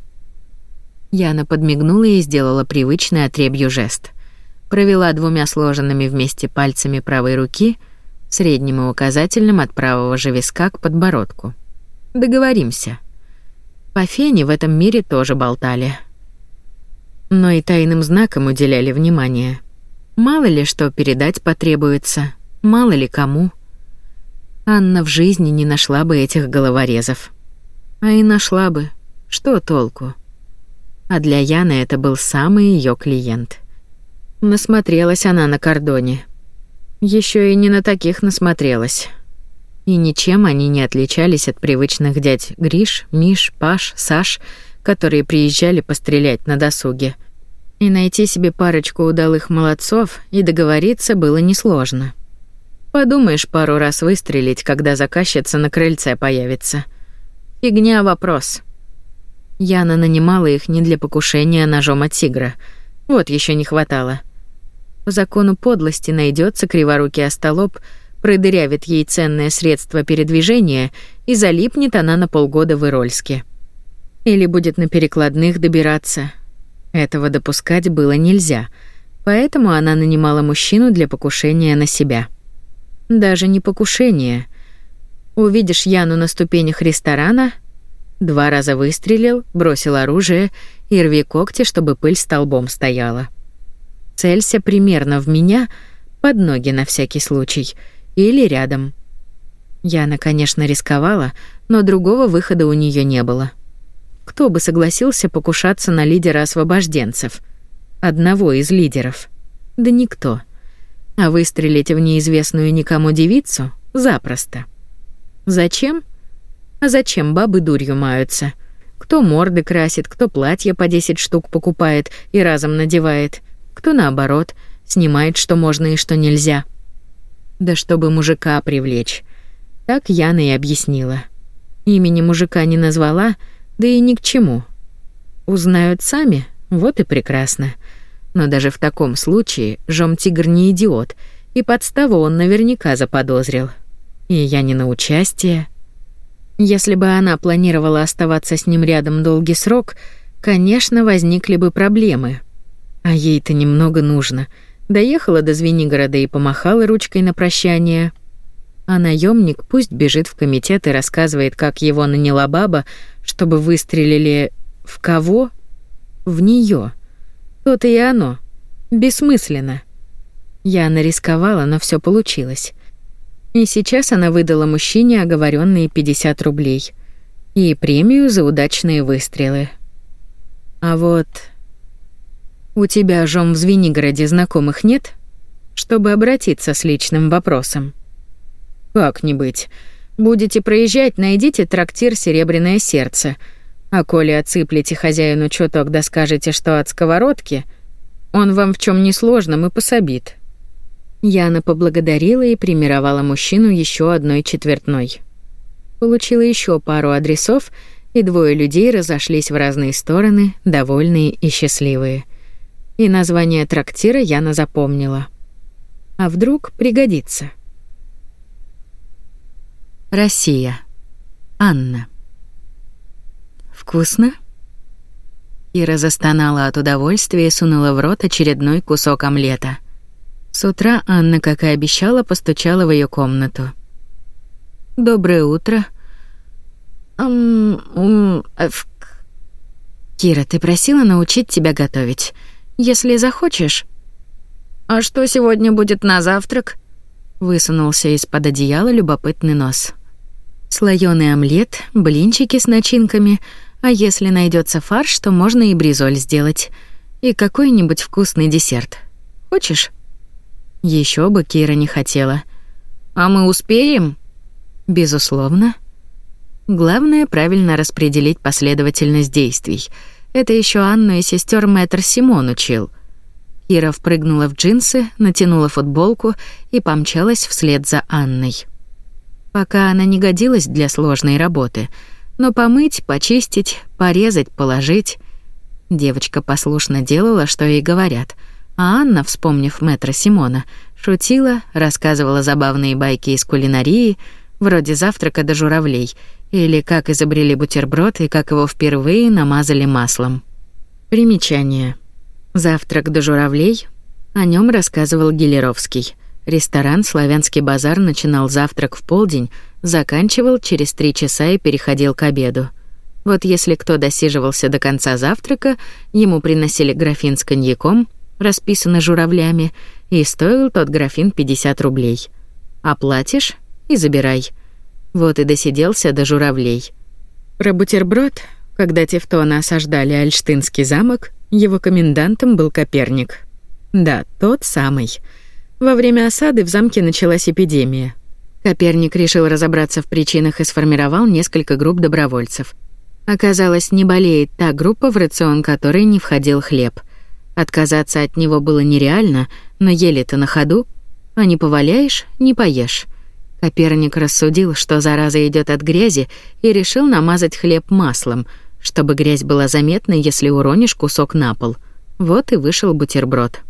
Speaker 1: Яна подмигнула и сделала привычный отребью жест. Провела двумя сложенными вместе пальцами правой руки, средним и указательным от правого же виска к подбородку. Договоримся. По фене в этом мире тоже болтали. Но и тайным знаком уделяли внимание. Мало ли что передать потребуется, мало ли кому. Анна в жизни не нашла бы этих головорезов. А и нашла бы. Что толку? А для Яны это был самый ее клиент. Насмотрелась она на кордоне. Еще и не на таких насмотрелась. И ничем они не отличались от привычных дядь Гриш, Миш, Паш, Саш, которые приезжали пострелять на досуге. И найти себе парочку удалых молодцов и договориться было несложно. Подумаешь, пару раз выстрелить, когда заказчица на крыльце появится. Фигня вопрос. Яна нанимала их не для покушения ножом от тигра. Вот еще не хватало. По закону подлости найдется криворукий остолоп, продырявит ей ценное средство передвижения, и залипнет она на полгода в Ирольске. Или будет на перекладных добираться. Этого допускать было нельзя, поэтому она нанимала мужчину для покушения на себя. Даже не покушение. Увидишь Яну на ступенях ресторана, два раза выстрелил, бросил оружие и рви когти, чтобы пыль столбом стояла. Целься примерно в меня, под ноги на всякий случай, или рядом. Яна, конечно, рисковала, но другого выхода у неё не было. Кто бы согласился покушаться на лидера освобожденцев? Одного из лидеров. Да. Никто а выстрелить в неизвестную никому девицу запросто. Зачем? А зачем бабы дурью маются? Кто морды красит, кто платье по 10 штук покупает и разом надевает, кто наоборот, снимает, что можно и что нельзя. Да чтобы мужика привлечь. Так Яна и объяснила. Имени мужика не назвала, да и ни к чему. Узнают сами, вот и прекрасно. Но даже в таком случае Жом-тигр не идиот, и подставу он наверняка заподозрил. И я не на участие. Если бы она планировала оставаться с ним рядом долгий срок, конечно, возникли бы проблемы. А ей-то немного нужно. Доехала до Звенигорода и помахала ручкой на прощание. А наемник пусть бежит в комитет и рассказывает, как его наняла баба, чтобы выстрелили в кого? В нее. Тут и оно. Бессмысленно. Я нарисковала, но все получилось. И сейчас она выдала мужчине оговоренные 50 рублей и премию за удачные выстрелы. А вот у тебя жом в Звенигороде знакомых нет, чтобы обратиться с личным вопросом. Как-нибудь будете проезжать, найдите трактир Серебряное сердце. А коли отсыплете хозяину чуток да скажете, что от сковородки, он вам в чём несложном и пособит». Яна поблагодарила и примировала мужчину ещё одной четвертной. Получила ещё пару адресов, и двое людей разошлись в разные стороны, довольные и счастливые. И название трактира Яна запомнила. А вдруг пригодится? Россия. Анна. «Вкусно?» Кира застонала от удовольствия и сунула в рот очередной кусок омлета. С утра Анна, как и обещала, постучала в ее комнату. «Доброе утро». «Ам... ум... эфк...» «Кира, ты просила научить тебя готовить. Если захочешь...» «А что сегодня будет на завтрак?» Высунулся из-под одеяла любопытный нос. Слоёный омлет, блинчики с начинками — а если найдется фарш, то можно и бризоль сделать. И какой-нибудь вкусный десерт. Хочешь? Еще бы Кира не хотела. А мы успеем? Безусловно. Главное правильно распределить последовательность действий. Это еще Анна и сестер Мэтр Симон учил. Кира впрыгнула в джинсы, натянула футболку и помчалась вслед за Анной. Пока она не годилась для сложной работы — но помыть, почистить, порезать, положить... Девочка послушно делала, что ей говорят, а Анна, вспомнив мэтра Симона, шутила, рассказывала забавные байки из кулинарии, вроде завтрака до журавлей, или как изобрели бутерброд и как его впервые намазали маслом. Примечание. Завтрак до журавлей. О нем рассказывал Гелеровский. Ресторан «Славянский базар» начинал завтрак в полдень заканчивал через три часа и переходил к обеду. Вот если кто досиживался до конца завтрака, ему приносили графин с коньяком, расписанный журавлями, и стоил тот графин 50 рублей. Оплатишь и забирай. Вот и досиделся до журавлей. Про бутерброд, когда тевтоны осаждали Альштинский замок, его комендантом был Коперник. Да, тот самый. Во время осады в замке началась эпидемия — Коперник решил разобраться в причинах и сформировал несколько групп добровольцев. Оказалось, не болеет та группа, в рацион которой не входил хлеб. Отказаться от него было нереально, но ели-то на ходу. А не поваляешь — не поешь. Коперник рассудил, что зараза идет от грязи, и решил намазать хлеб маслом, чтобы грязь была заметна, если уронишь кусок на пол. Вот и вышел бутерброд.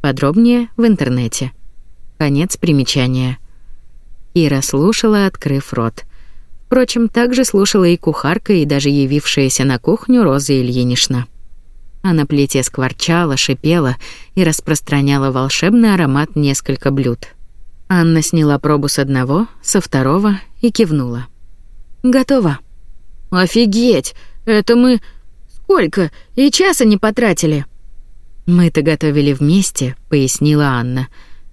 Speaker 1: Подробнее в интернете. Конец примечания. Ира слушала, открыв рот. Впрочем, также слушала и кухарка, и даже явившаяся на кухню Роза Ильинична. А Она плетя скворчала, шипела и распространяла волшебный аромат несколько блюд. Анна сняла пробу с одного, со второго и кивнула. «Готово». «Офигеть! Это мы... Сколько? И часа не потратили!» «Мы-то готовили вместе», — пояснила Анна.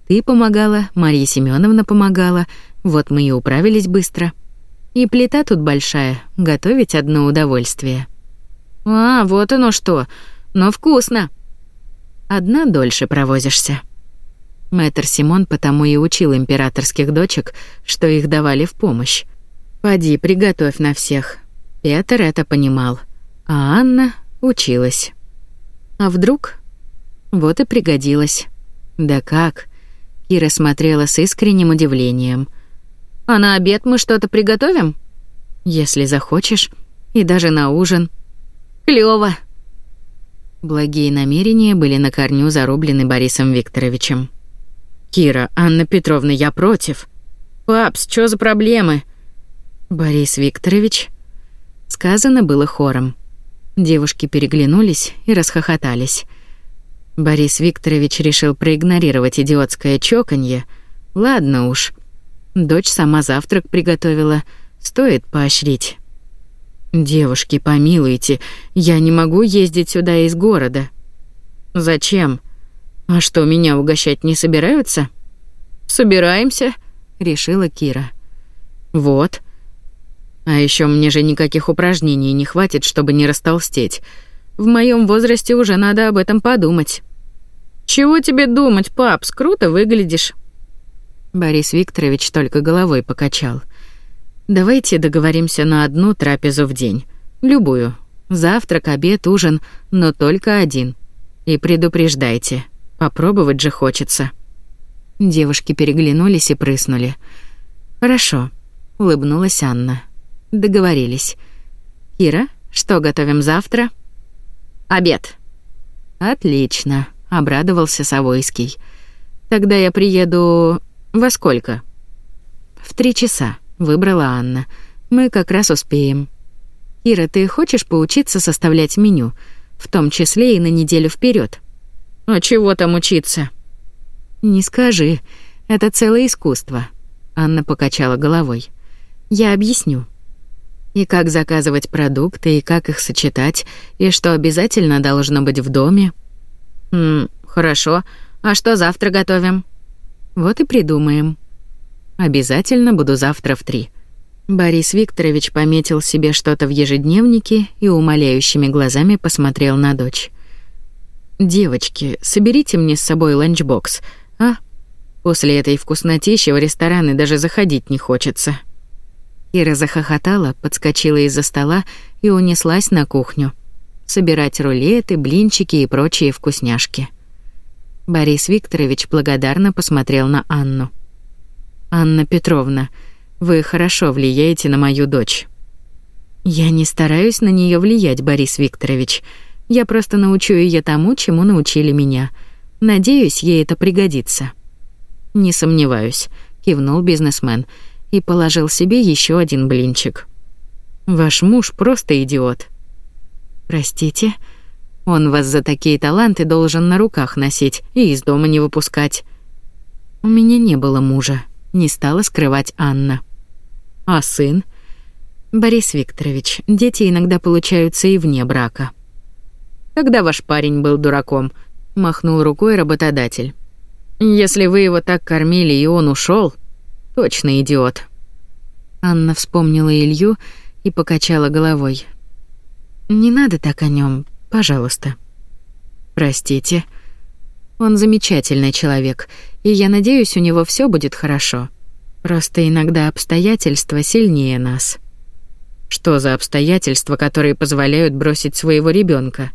Speaker 1: «Ты помогала, Мария Семеновна помогала, вот мы и управились быстро. И плита тут большая, готовить одно удовольствие. А, вот оно что. Но вкусно. Одна дольше провозишься. Мэтр Симон потому и учил императорских дочек, что их давали в помощь. Поди, приготовь на всех. Пётр это понимал, а Анна училась. А вдруг? Вот и пригодилась. Да как? Кира смотрела с искренним удивлением. А на обед мы что-то приготовим? Если захочешь. И даже на ужин. Клёво. Благие намерения были на корню зарублены Борисом Викторовичем. Кира, Анна Петровна, я против. Папс, что за проблемы? Борис Викторович. Сказано было хором. Девушки переглянулись и расхохотались. Борис Викторович решил проигнорировать идиотское чоканье. Ладно уж. Дочь сама завтрак приготовила. Стоит поощрить. Девушки, помилуйте, я не могу ездить сюда из города. Зачем? А что, меня угощать не собираются? Собираемся, решила Кира. Вот. А еще мне же никаких упражнений не хватит, чтобы не растолстеть. В моем возрасте уже надо об этом подумать. Чего тебе думать, пап, скруто выглядишь. Борис Викторович только головой покачал. Давайте договоримся на одну трапезу в день. Любую. Завтрак, обед, ужин, но только один. И предупреждайте. Попробовать же хочется. Девушки переглянулись и прыснули. Хорошо, улыбнулась Анна. Договорились. Кира, что готовим завтра? Обед. Отлично, обрадовался Савойский. Тогда я приеду «Во сколько?» «В три часа», — выбрала Анна. «Мы как раз успеем». «Ира, ты хочешь поучиться составлять меню, в том числе и на неделю вперед? «А чего там учиться?» «Не скажи. Это целое искусство», — Анна покачала головой. «Я объясню. И как заказывать продукты, и как их сочетать, и что обязательно должно быть в доме». «М «Хорошо. А что завтра готовим?» Вот и придумаем. Обязательно буду завтра в три. Борис Викторович пометил себе что-то в ежедневнике и умоляющими глазами посмотрел на дочь. Девочки, соберите мне с собой ланчбокс, а? После этой вкуснотищи в рестораны даже заходить не хочется. Ира захохотала, подскочила из-за стола и унеслась на кухню собирать рулеты, блинчики и прочие вкусняшки. Борис Викторович благодарно посмотрел на Анну. Анна Петровна, вы хорошо влияете на мою дочь. Я не стараюсь на нее влиять, Борис Викторович. Я просто научу ее тому, чему научили меня. Надеюсь, ей это пригодится. Не сомневаюсь, кивнул бизнесмен и положил себе еще один блинчик. Ваш муж просто идиот. Простите? Он вас за такие таланты должен на руках носить и из дома не выпускать. У меня не было мужа, не стала скрывать Анна. А сын? Борис Викторович, дети иногда получаются и вне брака. Когда ваш парень был дураком, махнул рукой работодатель. Если вы его так кормили, и он ушел, точно идиот. Анна вспомнила Илью и покачала головой. Не надо так о нем. Пожалуйста. Простите. Он замечательный человек, и я надеюсь, у него все будет хорошо. Просто иногда обстоятельства сильнее нас. Что за обстоятельства, которые позволяют бросить своего ребенка?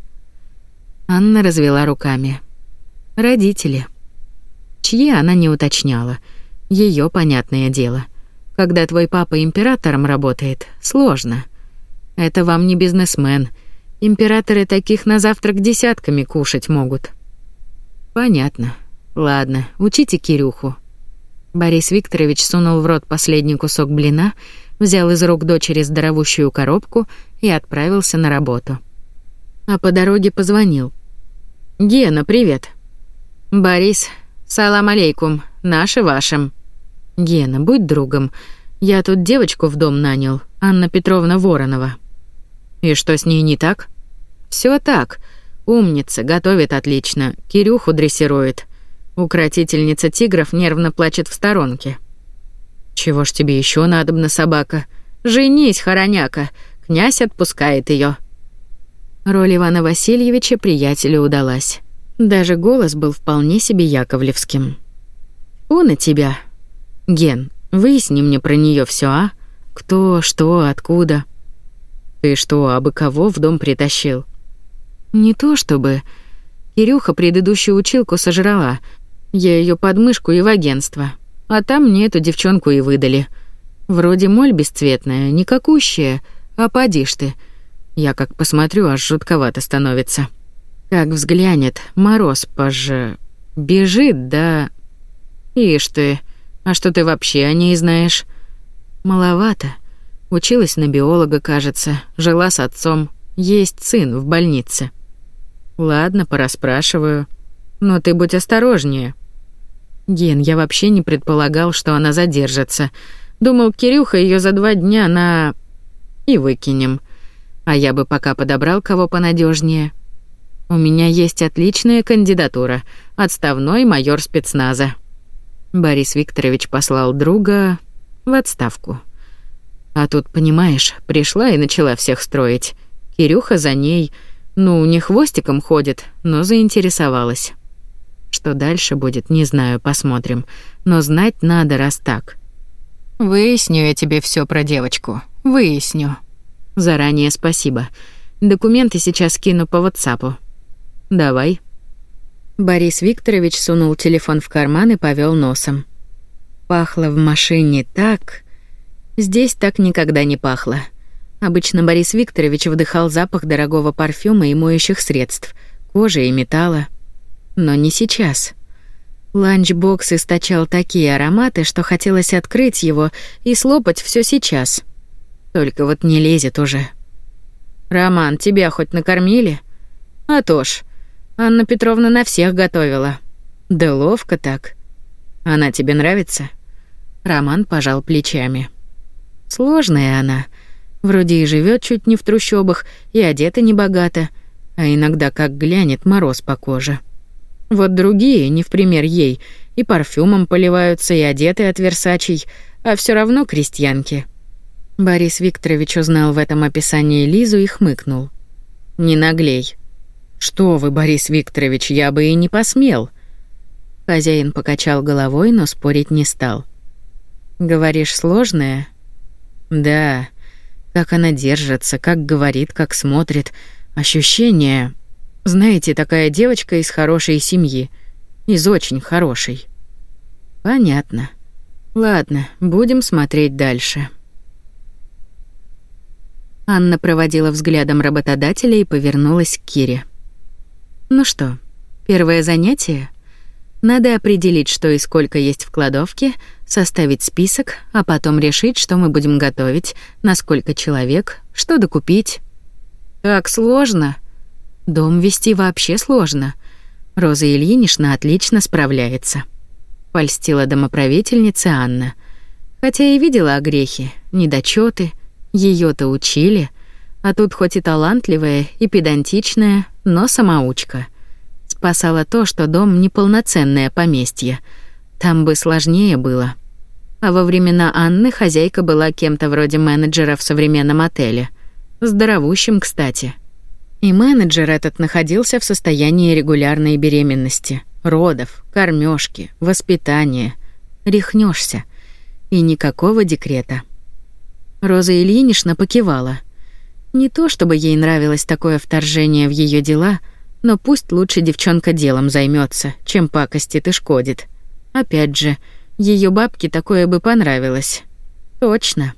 Speaker 1: Анна развела руками. Родители. Чьи она не уточняла. Ее понятное дело. Когда твой папа императором работает, сложно. Это вам не бизнесмен — Императоры таких на завтрак десятками кушать могут. Понятно. Ладно, учите Кирюху. Борис Викторович сунул в рот последний кусок блина, взял из рук дочери здоровущую коробку и отправился на работу. А по дороге позвонил. «Гена, привет». «Борис, салам алейкум, наши вашим». «Гена, будь другом. Я тут девочку в дом нанял, Анна Петровна Воронова». «И что с ней не так?» Все так. Умница, готовит отлично, Кирюху дрессирует. Укротительница тигров нервно плачет в сторонке. «Чего ж тебе еще надобна, собака? Женись, хороняка!» Князь отпускает ее. Роль Ивана Васильевича приятелю удалась. Даже голос был вполне себе яковлевским. «Он и тебя. Ген, выясни мне про нее все, а? Кто, что, откуда?» Ты что, абы кого в дом притащил? Не то чтобы. Кирюха предыдущую училку сожрала. Я ее подмышку и в агентство. А там мне эту девчонку и выдали. Вроде моль бесцветная, никакущая, а подишь ты. Я как посмотрю, аж жутковато становится. Как взглянет, мороз поже... Бежит, да... Ишь ты, а что ты вообще о ней знаешь? Маловато. Училась на биолога, кажется, жила с отцом. Есть сын в больнице. Ладно, пораспрашиваю. Но ты будь осторожнее. Ген, я вообще не предполагал, что она задержится. Думал, Кирюха ее за два дня на... и выкинем. А я бы пока подобрал кого понадежнее. У меня есть отличная кандидатура. Отставной майор спецназа. Борис Викторович послал друга в отставку. А тут, понимаешь, пришла и начала всех строить. Кирюха за ней, ну, не хвостиком ходит, но заинтересовалась. Что дальше будет, не знаю, посмотрим. Но знать надо, раз так. Выясню я тебе все про девочку. Выясню. Заранее спасибо. Документы сейчас кину по WhatsApp. Давай. Борис Викторович сунул телефон в карман и повел носом. Пахло в машине так, Здесь так никогда не пахло. Обычно Борис Викторович вдыхал запах дорогого парфюма и моющих средств, кожи и металла. Но не сейчас. Ланчбокс источал такие ароматы, что хотелось открыть его и слопать все сейчас. Только вот не лезет уже. «Роман, тебя хоть накормили?» «А то ж, Анна Петровна на всех готовила». «Да ловко так. Она тебе нравится?» Роман пожал плечами. Сложная она. Вроде и живет чуть не в трущобах, и одета небогато, а иногда как глянет мороз по коже. Вот другие, не в пример ей, и парфюмом поливаются, и одеты от Версачей, а все равно крестьянки. Борис Викторович узнал в этом описании Лизу и хмыкнул. «Не наглей». «Что вы, Борис Викторович, я бы и не посмел». Хозяин покачал головой, но спорить не стал. «Говоришь, сложное?» Да, как она держится, как говорит, как смотрит. Ощущение... Знаете, такая девочка из хорошей семьи. Из очень хорошей. Понятно. Ладно, будем смотреть дальше. Анна проводила взглядом работодателя и повернулась к Кире. Ну что, первое занятие? Надо определить, что и сколько есть в кладовке, составить список, а потом решить, что мы будем готовить, насколько человек, что докупить. Так сложно. Дом вести вообще сложно. Роза Ильинична отлично справляется. Польстила домоправительница Анна. Хотя и видела огрехи, грехе, недочеты, ее то учили, а тут хоть и талантливая, и педантичная, но самоучка. Спасало то, что дом неполноценное поместье. Там бы сложнее было а во времена Анны хозяйка была кем-то вроде менеджера в современном отеле. Здоровущим, кстати. И менеджер этот находился в состоянии регулярной беременности, родов, кормежки, воспитания. Рехнешься. И никакого декрета. Роза Ильинична покивала. Не то чтобы ей нравилось такое вторжение в ее дела, но пусть лучше девчонка делом займется, чем пакостит и шкодит. Опять же, ее бабке такое бы понравилось. Точно.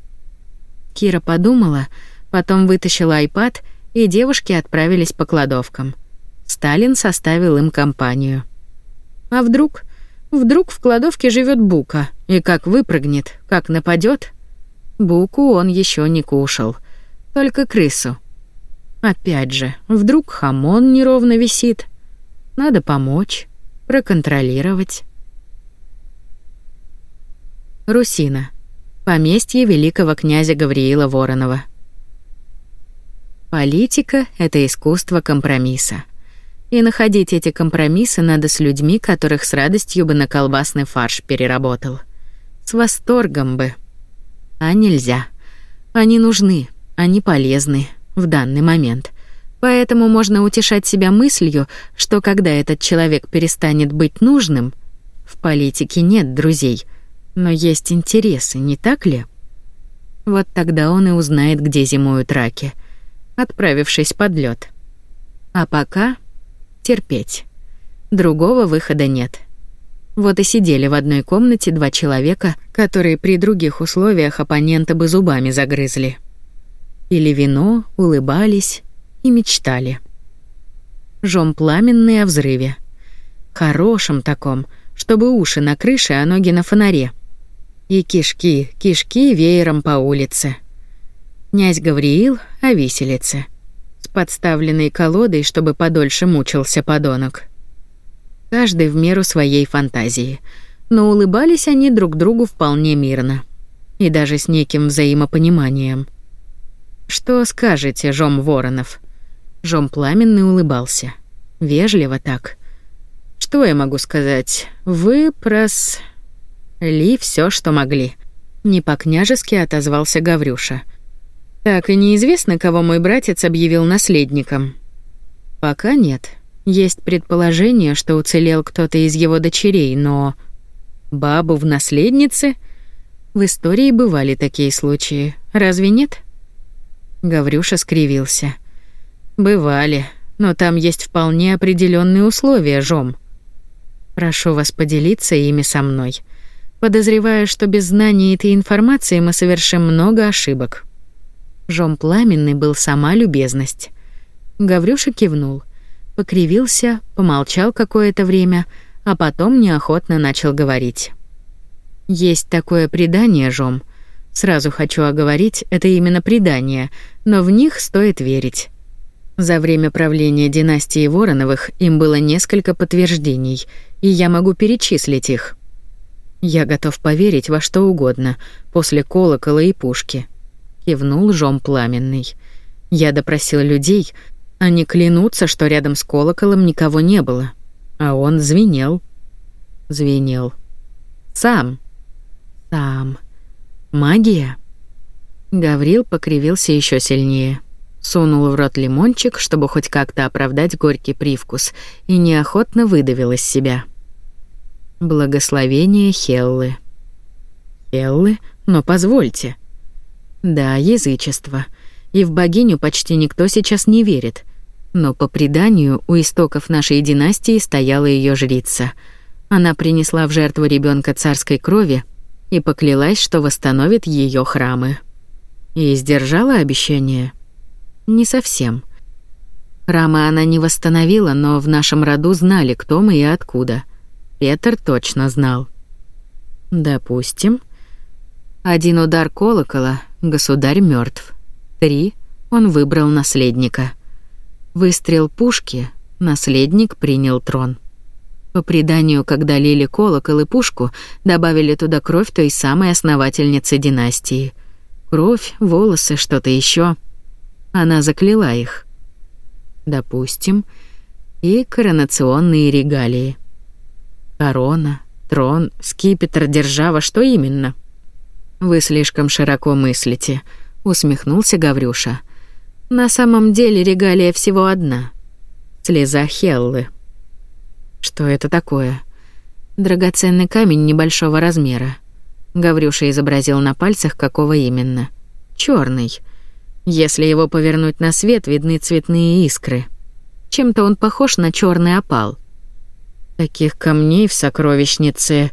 Speaker 1: Кира подумала, потом вытащила iPad, и девушки отправились по кладовкам. Сталин составил им компанию. А вдруг? Вдруг в кладовке живет Бука, и как выпрыгнет, как нападет? Буку он еще не кушал, только крысу. Опять же, вдруг хамон неровно висит. Надо помочь, проконтролировать. Русина. Поместье великого князя Гавриила Воронова. Политика — это искусство компромисса. И находить эти компромиссы надо с людьми, которых с радостью бы на колбасный фарш переработал. С восторгом бы. А нельзя. Они нужны, они полезны в данный момент. Поэтому можно утешать себя мыслью, что когда этот человек перестанет быть нужным, в политике нет друзей — но есть интересы, не так ли? Вот тогда он и узнает, где зимуют раки, отправившись под лед. А пока терпеть. Другого выхода нет. Вот и сидели в одной комнате два человека, которые при других условиях оппонента бы зубами загрызли. Пили вино, улыбались и мечтали. Жом пламенный о взрыве. Хорошем таком, чтобы уши на крыше, а ноги на фонаре — и кишки, кишки веером по улице. Князь Гавриил о виселице. С подставленной колодой, чтобы подольше мучился подонок. Каждый в меру своей фантазии. Но улыбались они друг другу вполне мирно. И даже с неким взаимопониманием. «Что скажете, Жом Воронов?» Жом Пламенный улыбался. Вежливо так. «Что я могу сказать? Вы прос...» Ли все, что могли. Не по-княжески отозвался Гаврюша. Так и неизвестно, кого мой братец объявил наследником. Пока нет. Есть предположение, что уцелел кто-то из его дочерей, но бабу в наследнице в истории бывали такие случаи. Разве нет? Гаврюша скривился. Бывали, но там есть вполне определенные условия, Жом. Прошу вас поделиться ими со мной. Подозревая, что без знания этой информации мы совершим много ошибок. Жом пламенный был сама любезность. Гаврюша кивнул, покривился, помолчал какое-то время, а потом неохотно начал говорить. Есть такое предание, Жом. Сразу хочу оговорить, это именно предание, но в них стоит верить. За время правления династии Вороновых им было несколько подтверждений, и я могу перечислить их. Я готов поверить во что угодно, после колокола и пушки. Кивнул Жом Пламенный. Я допросил людей, они клянутся, что рядом с колоколом никого не было. А он звенел. Звенел. Сам. Сам. Магия. Гаврил покривился еще сильнее. Сунул в рот лимончик, чтобы хоть как-то оправдать горький привкус, и неохотно выдавил из себя. Благословение Хеллы. Хеллы? Но позвольте. Да, язычество. И в богиню почти никто сейчас не верит. Но по преданию у истоков нашей династии стояла ее жрица. Она принесла в жертву ребенка царской крови и поклялась, что восстановит ее храмы. И сдержала обещание? Не совсем. Храмы она не восстановила, но в нашем роду знали, кто мы и откуда — Петр точно знал. Допустим, один удар колокола, государь мертв. Три он выбрал наследника. Выстрел пушки, наследник принял трон. По преданию, когда лили колокол и пушку, добавили туда кровь той самой основательницы династии. Кровь, волосы, что-то еще. Она закляла их. Допустим, и коронационные регалии. Корона, трон, скипетр, держава, что именно? Вы слишком широко мыслите, усмехнулся Гаврюша. На самом деле регалия всего одна. Слеза Хеллы. Что это такое? Драгоценный камень небольшого размера. Гаврюша изобразил на пальцах, какого именно. Черный. Если его повернуть на свет, видны цветные искры. Чем-то он похож на черный опал — Таких камней в сокровищнице...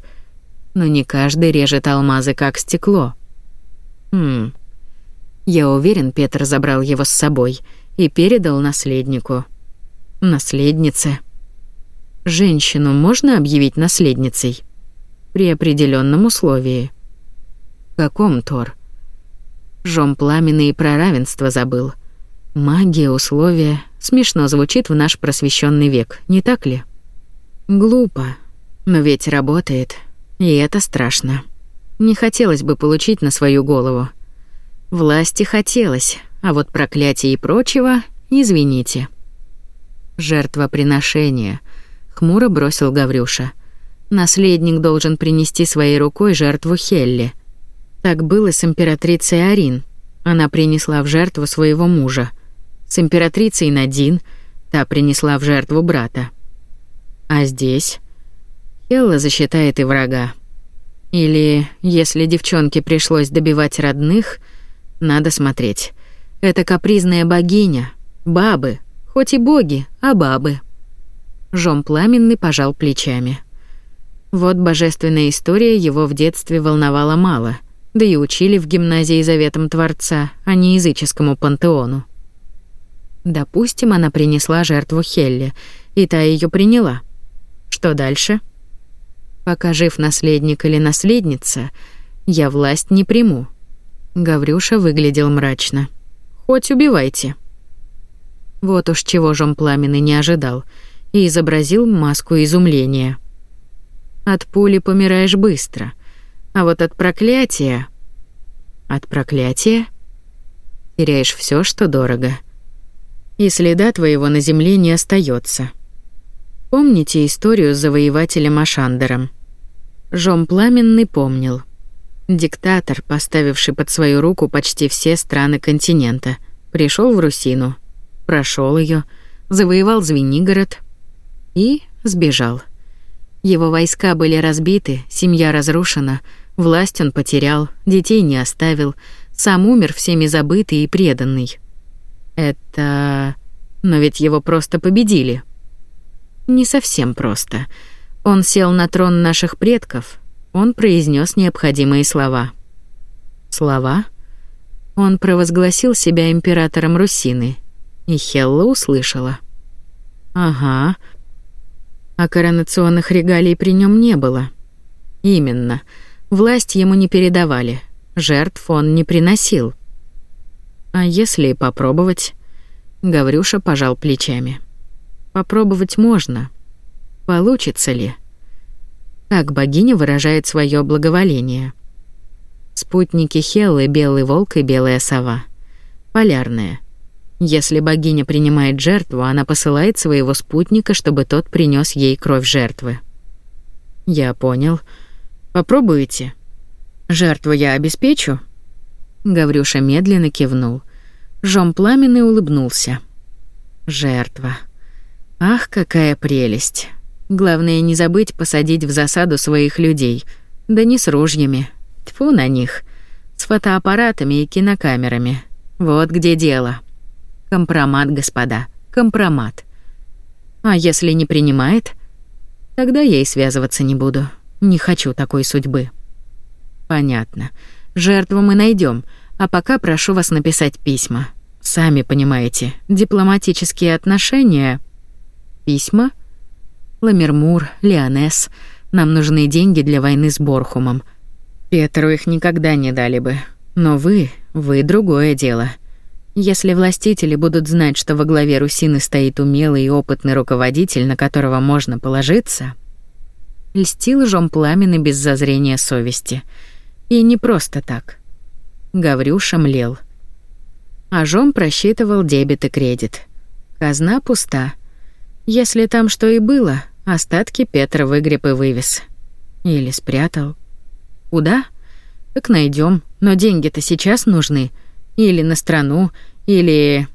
Speaker 1: Но не каждый режет алмазы, как стекло. Хм... Я уверен, Петр забрал его с собой и передал наследнику. Наследнице. Женщину можно объявить наследницей? При определенном условии. Каком, Тор? Жом пламенный и про равенство забыл. Магия, условия. Смешно звучит в наш просвещенный век, не так ли? Глупо, но ведь работает, и это страшно. Не хотелось бы получить на свою голову. Власти хотелось, а вот проклятие и прочего, извините. Жертвоприношение, хмуро бросил Гаврюша. Наследник должен принести своей рукой жертву Хелли. Так было с императрицей Арин. Она принесла в жертву своего мужа. С императрицей Надин та принесла в жертву брата. А здесь? Элла засчитает и врага. Или, если девчонке пришлось добивать родных, надо смотреть. Это капризная богиня. Бабы. Хоть и боги, а бабы. Жом Пламенный пожал плечами. Вот божественная история его в детстве волновала мало, да и учили в гимназии заветом Творца, а не языческому пантеону. Допустим, она принесла жертву Хелле, и та ее приняла — что дальше? Пока жив наследник или наследница, я власть не приму. Гаврюша выглядел мрачно. Хоть убивайте. Вот уж чего Жом Пламенный не ожидал и изобразил маску изумления. От пули помираешь быстро, а вот от проклятия... От проклятия? Теряешь все, что дорого. И следа твоего на земле не остается. Помните историю с завоевателем Ашандером? Жом Пламенный помнил. Диктатор, поставивший под свою руку почти все страны континента, пришел в Русину, прошел ее, завоевал Звенигород и сбежал. Его войска были разбиты, семья разрушена, власть он потерял, детей не оставил, сам умер всеми забытый и преданный. Это... Но ведь его просто победили не совсем просто. Он сел на трон наших предков. Он произнес необходимые слова. Слова? Он провозгласил себя императором Русины. И Хелла услышала. Ага. А коронационных регалий при нем не было. Именно. Власть ему не передавали. Жертв он не приносил. А если попробовать? Гаврюша пожал плечами. Попробовать можно. Получится ли? Так богиня выражает свое благоволение. Спутники Хеллы — белый волк и белая сова. Полярная. Если богиня принимает жертву, она посылает своего спутника, чтобы тот принес ей кровь жертвы. Я понял. Попробуйте. Жертву я обеспечу. Гаврюша медленно кивнул. Жом пламенный улыбнулся. Жертва. Ах, какая прелесть. Главное не забыть посадить в засаду своих людей. Да не с ружьями. Тьфу на них. С фотоаппаратами и кинокамерами. Вот где дело. Компромат, господа. Компромат. А если не принимает, тогда я и связываться не буду. Не хочу такой судьбы. Понятно. Жертву мы найдем, а пока прошу вас написать письма. Сами понимаете, дипломатические отношения Письма? Ламермур, Леонес, Нам нужны деньги для войны с Борхумом. Петру их никогда не дали бы. Но вы, вы другое дело. Если властители будут знать, что во главе Русины стоит умелый и опытный руководитель, на которого можно положиться, льстил жом пламены без зазрения совести. И не просто так. Гаврюша млел. А жом просчитывал дебет и кредит. Казна пуста — если там что и было, остатки Петра выгреб и вывез. Или спрятал. Куда? Так найдем. но деньги-то сейчас нужны. Или на страну, или...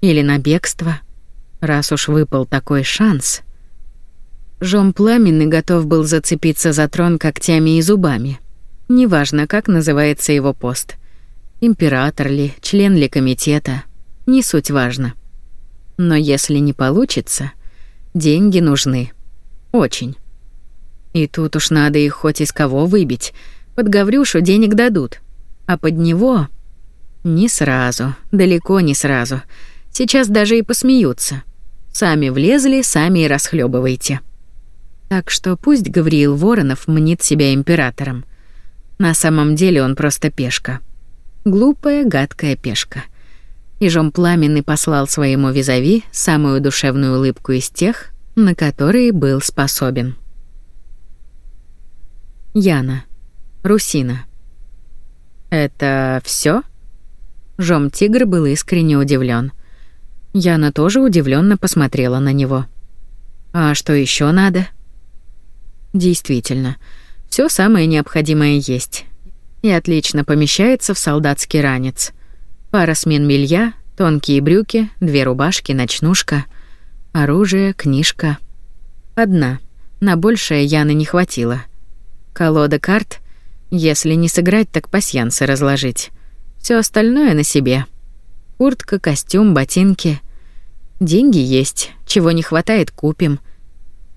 Speaker 1: или на бегство. Раз уж выпал такой шанс... Жом пламенный готов был зацепиться за трон когтями и зубами. Неважно, как называется его пост. Император ли, член ли комитета. Не суть важно. Но если не получится, деньги нужны. Очень. И тут уж надо их хоть из кого выбить. Под Гаврюшу денег дадут. А под него... Не сразу, далеко не сразу. Сейчас даже и посмеются. Сами влезли, сами и расхлебывайте. Так что пусть Гавриил Воронов мнит себя императором. На самом деле он просто пешка. Глупая, гадкая пешка — и Жом Пламенный послал своему визави самую душевную улыбку из тех, на которые был способен. Яна. Русина. «Это все? Жом Тигр был искренне удивлен. Яна тоже удивленно посмотрела на него. «А что еще надо?» «Действительно, все самое необходимое есть. И отлично помещается в солдатский ранец. Пара смен белья, тонкие брюки, две рубашки, ночнушка, оружие, книжка. Одна. На большее Яны не хватило. Колода карт, если не сыграть, так пасьянсы разложить. Все остальное на себе. Куртка, костюм, ботинки. Деньги есть, чего не хватает, купим.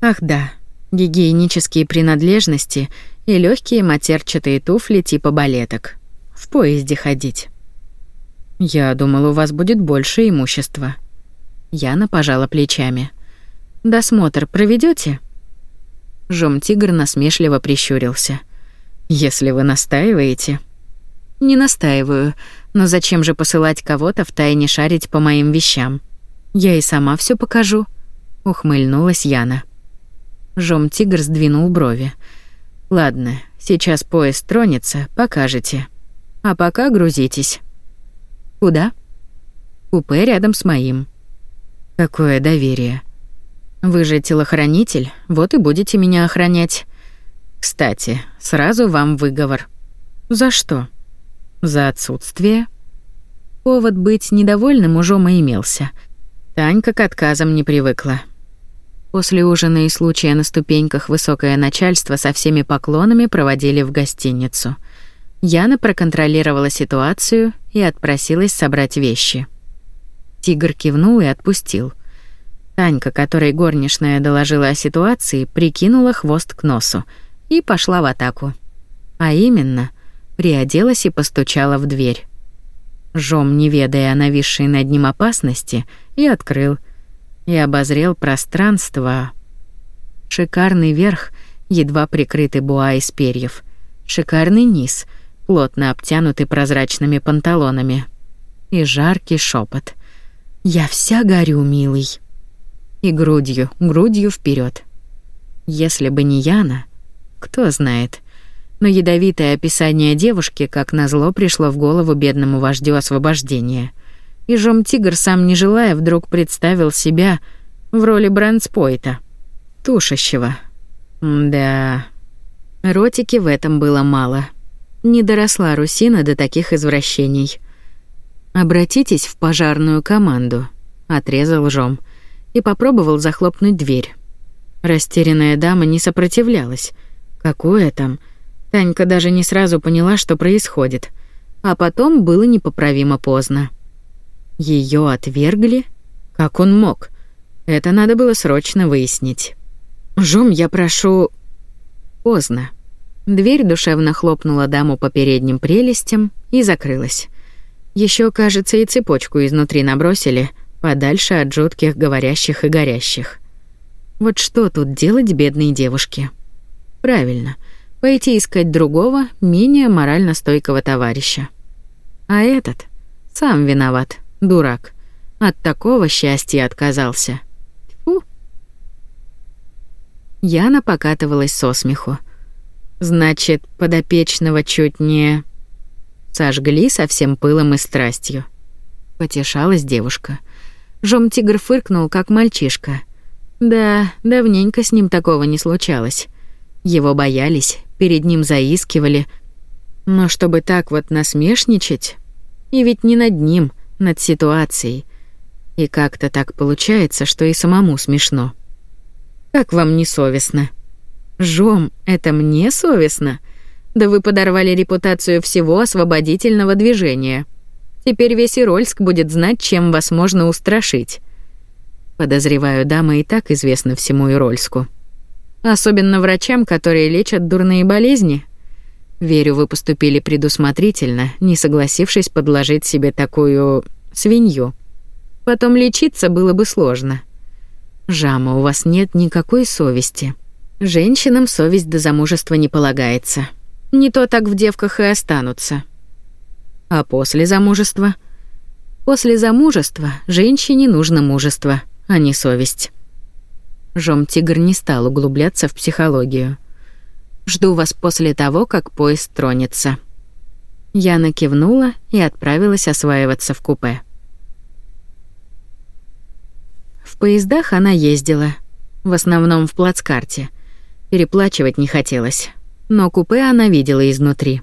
Speaker 1: Ах да, гигиенические принадлежности и легкие матерчатые туфли типа балеток. В поезде ходить. «Я думал, у вас будет больше имущества». Яна пожала плечами. «Досмотр проведете? Жом-тигр насмешливо прищурился. «Если вы настаиваете». «Не настаиваю, но зачем же посылать кого-то в тайне шарить по моим вещам? Я и сама все покажу», — ухмыльнулась Яна. Жом-тигр сдвинул брови. «Ладно, сейчас поезд тронется, покажете. А пока грузитесь». «Куда?» «Купе рядом с моим». «Какое доверие. Вы же телохранитель, вот и будете меня охранять. Кстати, сразу вам выговор». «За что?» «За отсутствие». Повод быть недовольным уже имелся. Танька к отказам не привыкла. После ужина и случая на ступеньках высокое начальство со всеми поклонами проводили в гостиницу — Яна проконтролировала ситуацию и отпросилась собрать вещи. Тигр кивнул и отпустил. Танька, которой горничная доложила о ситуации, прикинула хвост к носу и пошла в атаку. А именно, приоделась и постучала в дверь. Жом, не ведая о нависшей над ним опасности, и открыл. И обозрел пространство. Шикарный верх, едва прикрытый буа из перьев. Шикарный низ — плотно обтянуты прозрачными панталонами. И жаркий шепот. «Я вся горю, милый». И грудью, грудью вперед. Если бы не Яна, кто знает. Но ядовитое описание девушки, как назло, пришло в голову бедному вождю освобождения. И Жом-тигр, сам не желая, вдруг представил себя в роли Брандспойта, тушащего. Да, ротики в этом было мало. — не доросла Русина до таких извращений. «Обратитесь в пожарную команду», — отрезал Жом и попробовал захлопнуть дверь. Растерянная дама не сопротивлялась. Какое там? Танька даже не сразу поняла, что происходит. А потом было непоправимо поздно. Ее отвергли? Как он мог? Это надо было срочно выяснить. «Жом, я прошу...» Поздно. Дверь душевно хлопнула даму по передним прелестям и закрылась. Еще, кажется, и цепочку изнутри набросили, подальше от жутких говорящих и горящих. Вот что тут делать бедной девушке? Правильно, пойти искать другого, менее морально стойкого товарища. А этот сам виноват, дурак. От такого счастья отказался. Фу. Яна покатывалась со смеху. Значит, подопечного чуть не сожгли со всем пылом и страстью. Потешалась девушка. Жом тигр фыркнул, как мальчишка. Да, давненько с ним такого не случалось. Его боялись, перед ним заискивали. Но чтобы так вот насмешничать, и ведь не над ним, над ситуацией. И как-то так получается, что и самому смешно. Как вам не совестно? Жом, это мне совестно? Да вы подорвали репутацию всего освободительного движения. Теперь весь Ирольск будет знать, чем вас можно устрашить. Подозреваю, дама и так известна всему Ирольску. Особенно врачам, которые лечат дурные болезни. Верю, вы поступили предусмотрительно, не согласившись подложить себе такую... свинью. Потом лечиться было бы сложно. Жама, у вас нет никакой совести. Женщинам совесть до замужества не полагается. Не то так в девках и останутся. А после замужества? После замужества женщине нужно мужество, а не совесть. Жом-тигр не стал углубляться в психологию. «Жду вас после того, как поезд тронется». Яна кивнула и отправилась осваиваться в купе. В поездах она ездила, в основном в плацкарте — Переплачивать не хотелось. Но купе она видела изнутри.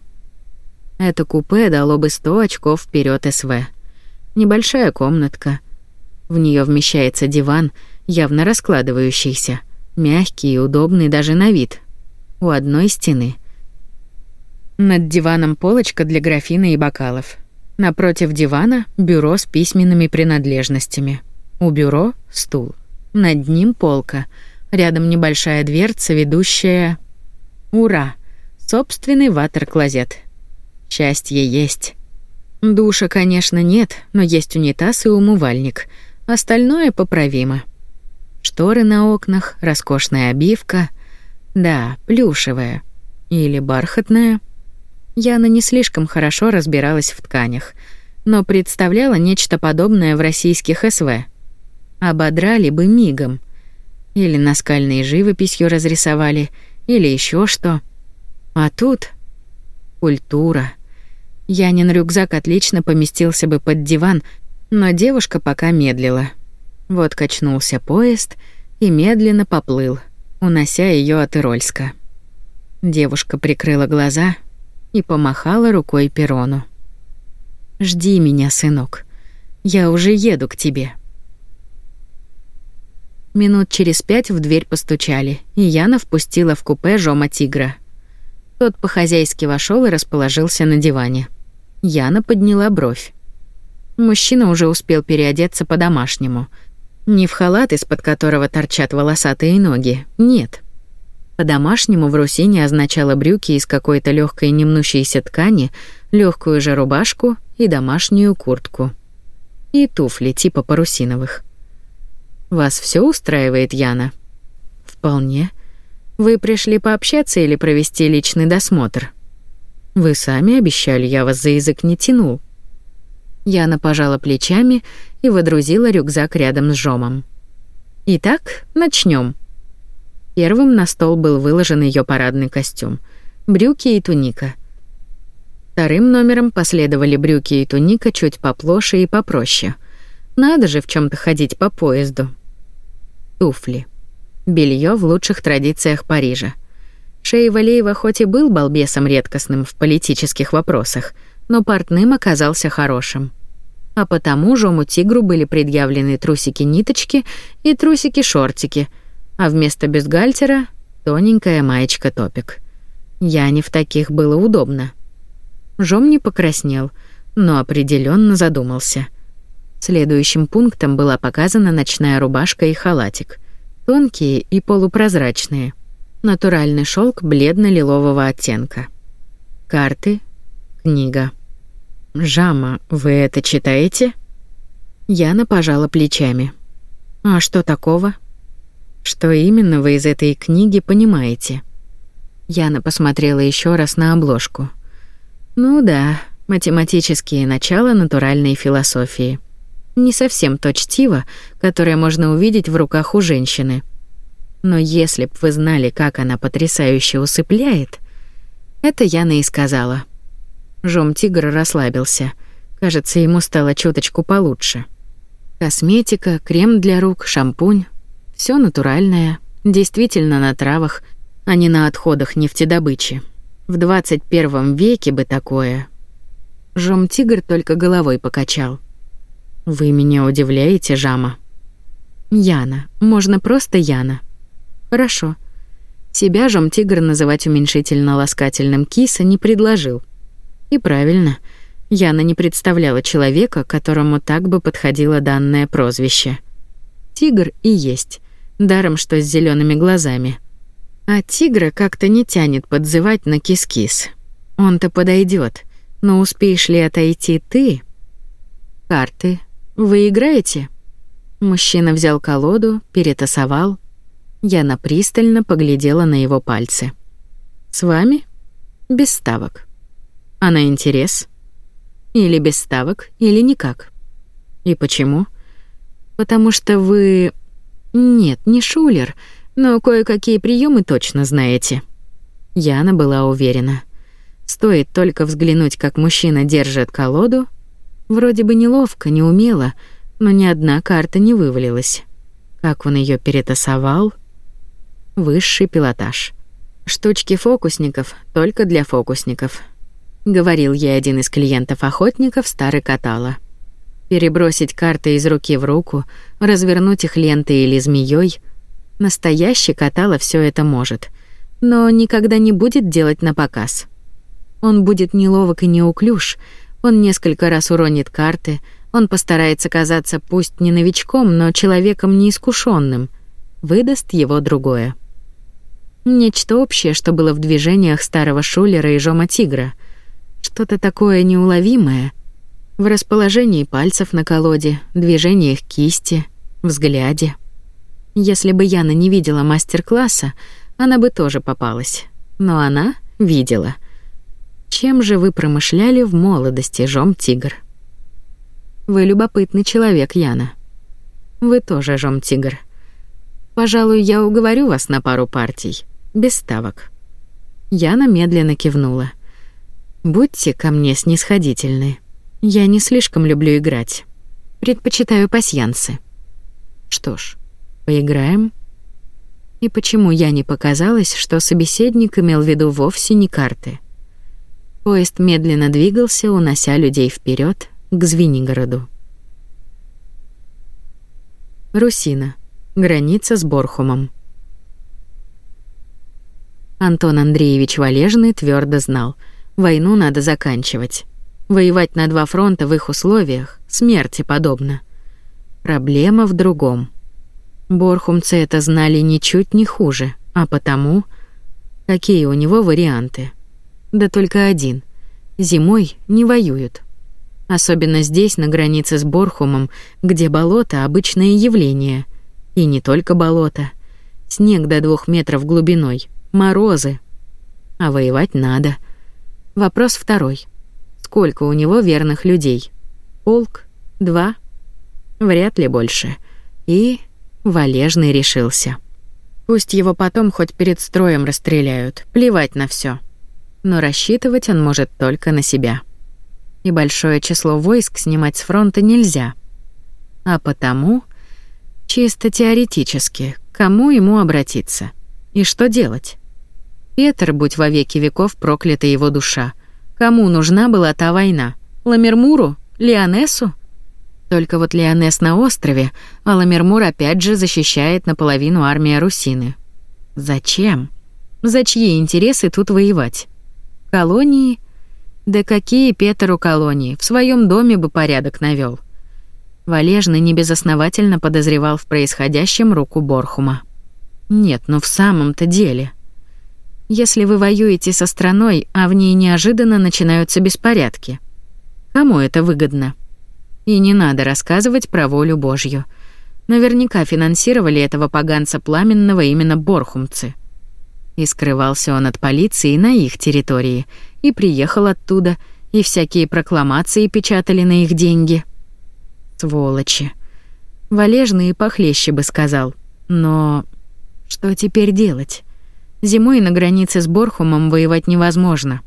Speaker 1: Это купе дало бы 100 очков вперед СВ. Небольшая комнатка. В нее вмещается диван, явно раскладывающийся. Мягкий и удобный даже на вид. У одной стены. Над диваном полочка для графина и бокалов. Напротив дивана — бюро с письменными принадлежностями. У бюро — стул. Над ним — полка — Рядом небольшая дверца, ведущая... Ура! Собственный ватер-клозет. Счастье есть. Душа, конечно, нет, но есть унитаз и умывальник. Остальное поправимо. Шторы на окнах, роскошная обивка. Да, плюшевая. Или бархатная. Яна не слишком хорошо разбиралась в тканях, но представляла нечто подобное в российских СВ. Ободрали бы мигом. Или наскальной живописью разрисовали, или еще что. А тут культура. Янин рюкзак отлично поместился бы под диван, но девушка пока медлила. Вот качнулся поезд и медленно поплыл, унося ее от Ирольска. Девушка прикрыла глаза и помахала рукой перрону. «Жди меня, сынок. Я уже еду к тебе». Минут через пять в дверь постучали, и Яна впустила в купе Жома Тигра. Тот по-хозяйски вошел и расположился на диване. Яна подняла бровь. Мужчина уже успел переодеться по-домашнему. Не в халат, из-под которого торчат волосатые ноги, нет. По-домашнему в русине означало брюки из какой-то легкой немнущейся ткани, легкую же рубашку и домашнюю куртку. И туфли типа парусиновых. Вас все устраивает, Яна? Вполне. Вы пришли пообщаться или провести личный досмотр? Вы сами обещали, я вас за язык не тянул. Яна пожала плечами и выдрузила рюкзак рядом с Жомом. Итак, начнем. Первым на стол был выложен ее парадный костюм, брюки и туника. Вторым номером последовали брюки и туника чуть поплоше и попроще — надо же в чем то ходить по поезду. Туфли. Белье в лучших традициях Парижа. Шей Валеева хоть и был балбесом редкостным в политических вопросах, но портным оказался хорошим. А потому жому тигру были предъявлены трусики-ниточки и трусики-шортики, а вместо бюстгальтера — тоненькая маечка-топик. Я не в таких было удобно. Жом не покраснел, но определенно задумался — Следующим пунктом была показана ночная рубашка и халатик. Тонкие и полупрозрачные. Натуральный шелк бледно-лилового оттенка. Карты. Книга. «Жама, вы это читаете?» Яна пожала плечами. «А что такого?» «Что именно вы из этой книги понимаете?» Яна посмотрела еще раз на обложку. «Ну да, математические начала натуральной философии». Не совсем то чтиво, которое можно увидеть в руках у женщины. Но если б вы знали, как она потрясающе усыпляет... Это я и сказала. Жом-тигр расслабился. Кажется, ему стало чуточку получше. Косметика, крем для рук, шампунь. все натуральное, действительно на травах, а не на отходах нефтедобычи. В 21 веке бы такое. Жом-тигр только головой покачал. Вы меня удивляете, Жама. Яна. Можно просто Яна. Хорошо. Себя Жом Тигр называть уменьшительно-ласкательным киса не предложил. И правильно. Яна не представляла человека, которому так бы подходило данное прозвище. Тигр и есть. Даром, что с зелеными глазами. А тигра как-то не тянет подзывать на кис-кис. Он-то подойдет, но успеешь ли отойти ты? Карты, «Вы играете?» Мужчина взял колоду, перетасовал. Яна пристально поглядела на его пальцы. «С вами?» «Без ставок». «А на интерес?» «Или без ставок, или никак». «И почему?» «Потому что вы...» «Нет, не шулер, но кое-какие приемы точно знаете». Яна была уверена. Стоит только взглянуть, как мужчина держит колоду, Вроде бы неловко, неумело, но ни одна карта не вывалилась. Как он ее перетасовал? Высший пилотаж. Штучки фокусников только для фокусников. Говорил ей один из клиентов охотников старый катала. Перебросить карты из руки в руку, развернуть их лентой или змеей. Настоящий катала все это может, но никогда не будет делать на показ. Он будет неловок и неуклюж, он несколько раз уронит карты, он постарается казаться пусть не новичком, но человеком неискушенным. Выдаст его другое. Нечто общее, что было в движениях старого шулера и жома тигра. Что-то такое неуловимое. В расположении пальцев на колоде, движениях кисти, взгляде. Если бы Яна не видела мастер-класса, она бы тоже попалась. Но она видела — чем же вы промышляли в молодости, Жом Тигр? Вы любопытный человек, Яна. Вы тоже, Жом Тигр. Пожалуй, я уговорю вас на пару партий, без ставок. Яна медленно кивнула. Будьте ко мне снисходительны. Я не слишком люблю играть. Предпочитаю пасьянсы. Что ж, поиграем. И почему я не показалось, что собеседник имел в виду вовсе не карты? Поезд медленно двигался, унося людей вперед к Звенигороду. Русина. Граница с Борхумом. Антон Андреевич Валежный твердо знал: войну надо заканчивать. Воевать на два фронта в их условиях смерти подобно. Проблема в другом. Борхумцы это знали ничуть не хуже, а потому какие у него варианты? да только один. Зимой не воюют. Особенно здесь, на границе с Борхумом, где болото — обычное явление. И не только болото. Снег до двух метров глубиной, морозы. А воевать надо. Вопрос второй. Сколько у него верных людей? Полк? Два? Вряд ли больше. И Валежный решился. Пусть его потом хоть перед строем расстреляют, плевать на все но рассчитывать он может только на себя. И большое число войск снимать с фронта нельзя. А потому, чисто теоретически, кому ему обратиться? И что делать? Петр, будь во веки веков проклята его душа. Кому нужна была та война? Ламермуру? Лионесу? Только вот Лионес на острове, а Ламермур опять же защищает наполовину армия Русины. Зачем? За чьи интересы тут воевать? Колонии? Да какие Петру колонии, в своем доме бы порядок навёл. Валежный небезосновательно подозревал в происходящем руку Борхума. Нет, ну в самом-то деле. Если вы воюете со страной, а в ней неожиданно начинаются беспорядки. Кому это выгодно? И не надо рассказывать про волю Божью. Наверняка финансировали этого поганца пламенного именно борхумцы. И скрывался он от полиции на их территории, и приехал оттуда, и всякие прокламации печатали на их деньги. Сволочи. Валежный и похлеще бы сказал. Но что теперь делать? Зимой на границе с Борхумом воевать невозможно.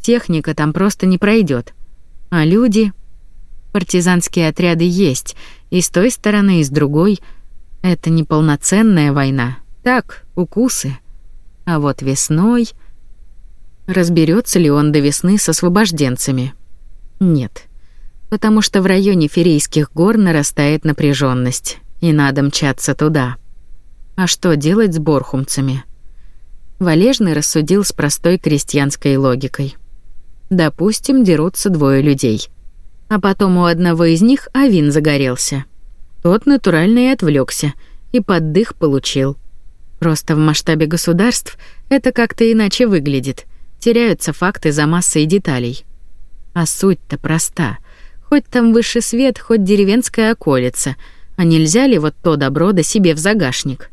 Speaker 1: Техника там просто не пройдет. А люди... Партизанские отряды есть, и с той стороны, и с другой. Это не полноценная война. Так, укусы. А вот весной... Разберется ли он до весны со освобожденцами? Нет. Потому что в районе Ферейских гор нарастает напряженность, и надо мчаться туда. А что делать с борхумцами? Валежный рассудил с простой крестьянской логикой. Допустим, дерутся двое людей. А потом у одного из них авин загорелся. Тот натурально и отвлекся, и поддых получил — Просто в масштабе государств это как-то иначе выглядит. Теряются факты за массой деталей. А суть-то проста. Хоть там выше свет, хоть деревенская околица. А нельзя ли вот то добро до себе в загашник?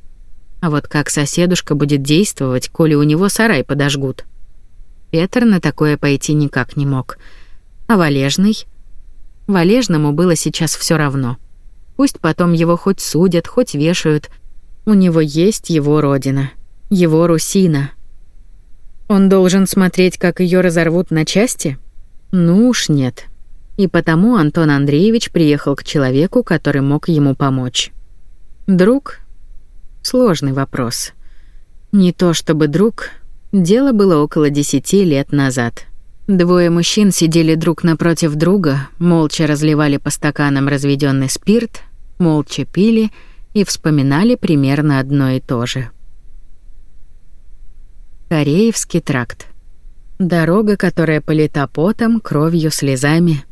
Speaker 1: А вот как соседушка будет действовать, коли у него сарай подожгут? Петр на такое пойти никак не мог. А Валежный? Валежному было сейчас все равно. Пусть потом его хоть судят, хоть вешают, у него есть его родина, его Русина. Он должен смотреть, как ее разорвут на части? Ну уж нет. И потому Антон Андреевич приехал к человеку, который мог ему помочь. Друг? Сложный вопрос. Не то чтобы друг. Дело было около десяти лет назад. Двое мужчин сидели друг напротив друга, молча разливали по стаканам разведенный спирт, молча пили — и вспоминали примерно одно и то же. Кореевский тракт. Дорога, которая полита потом, кровью, слезами.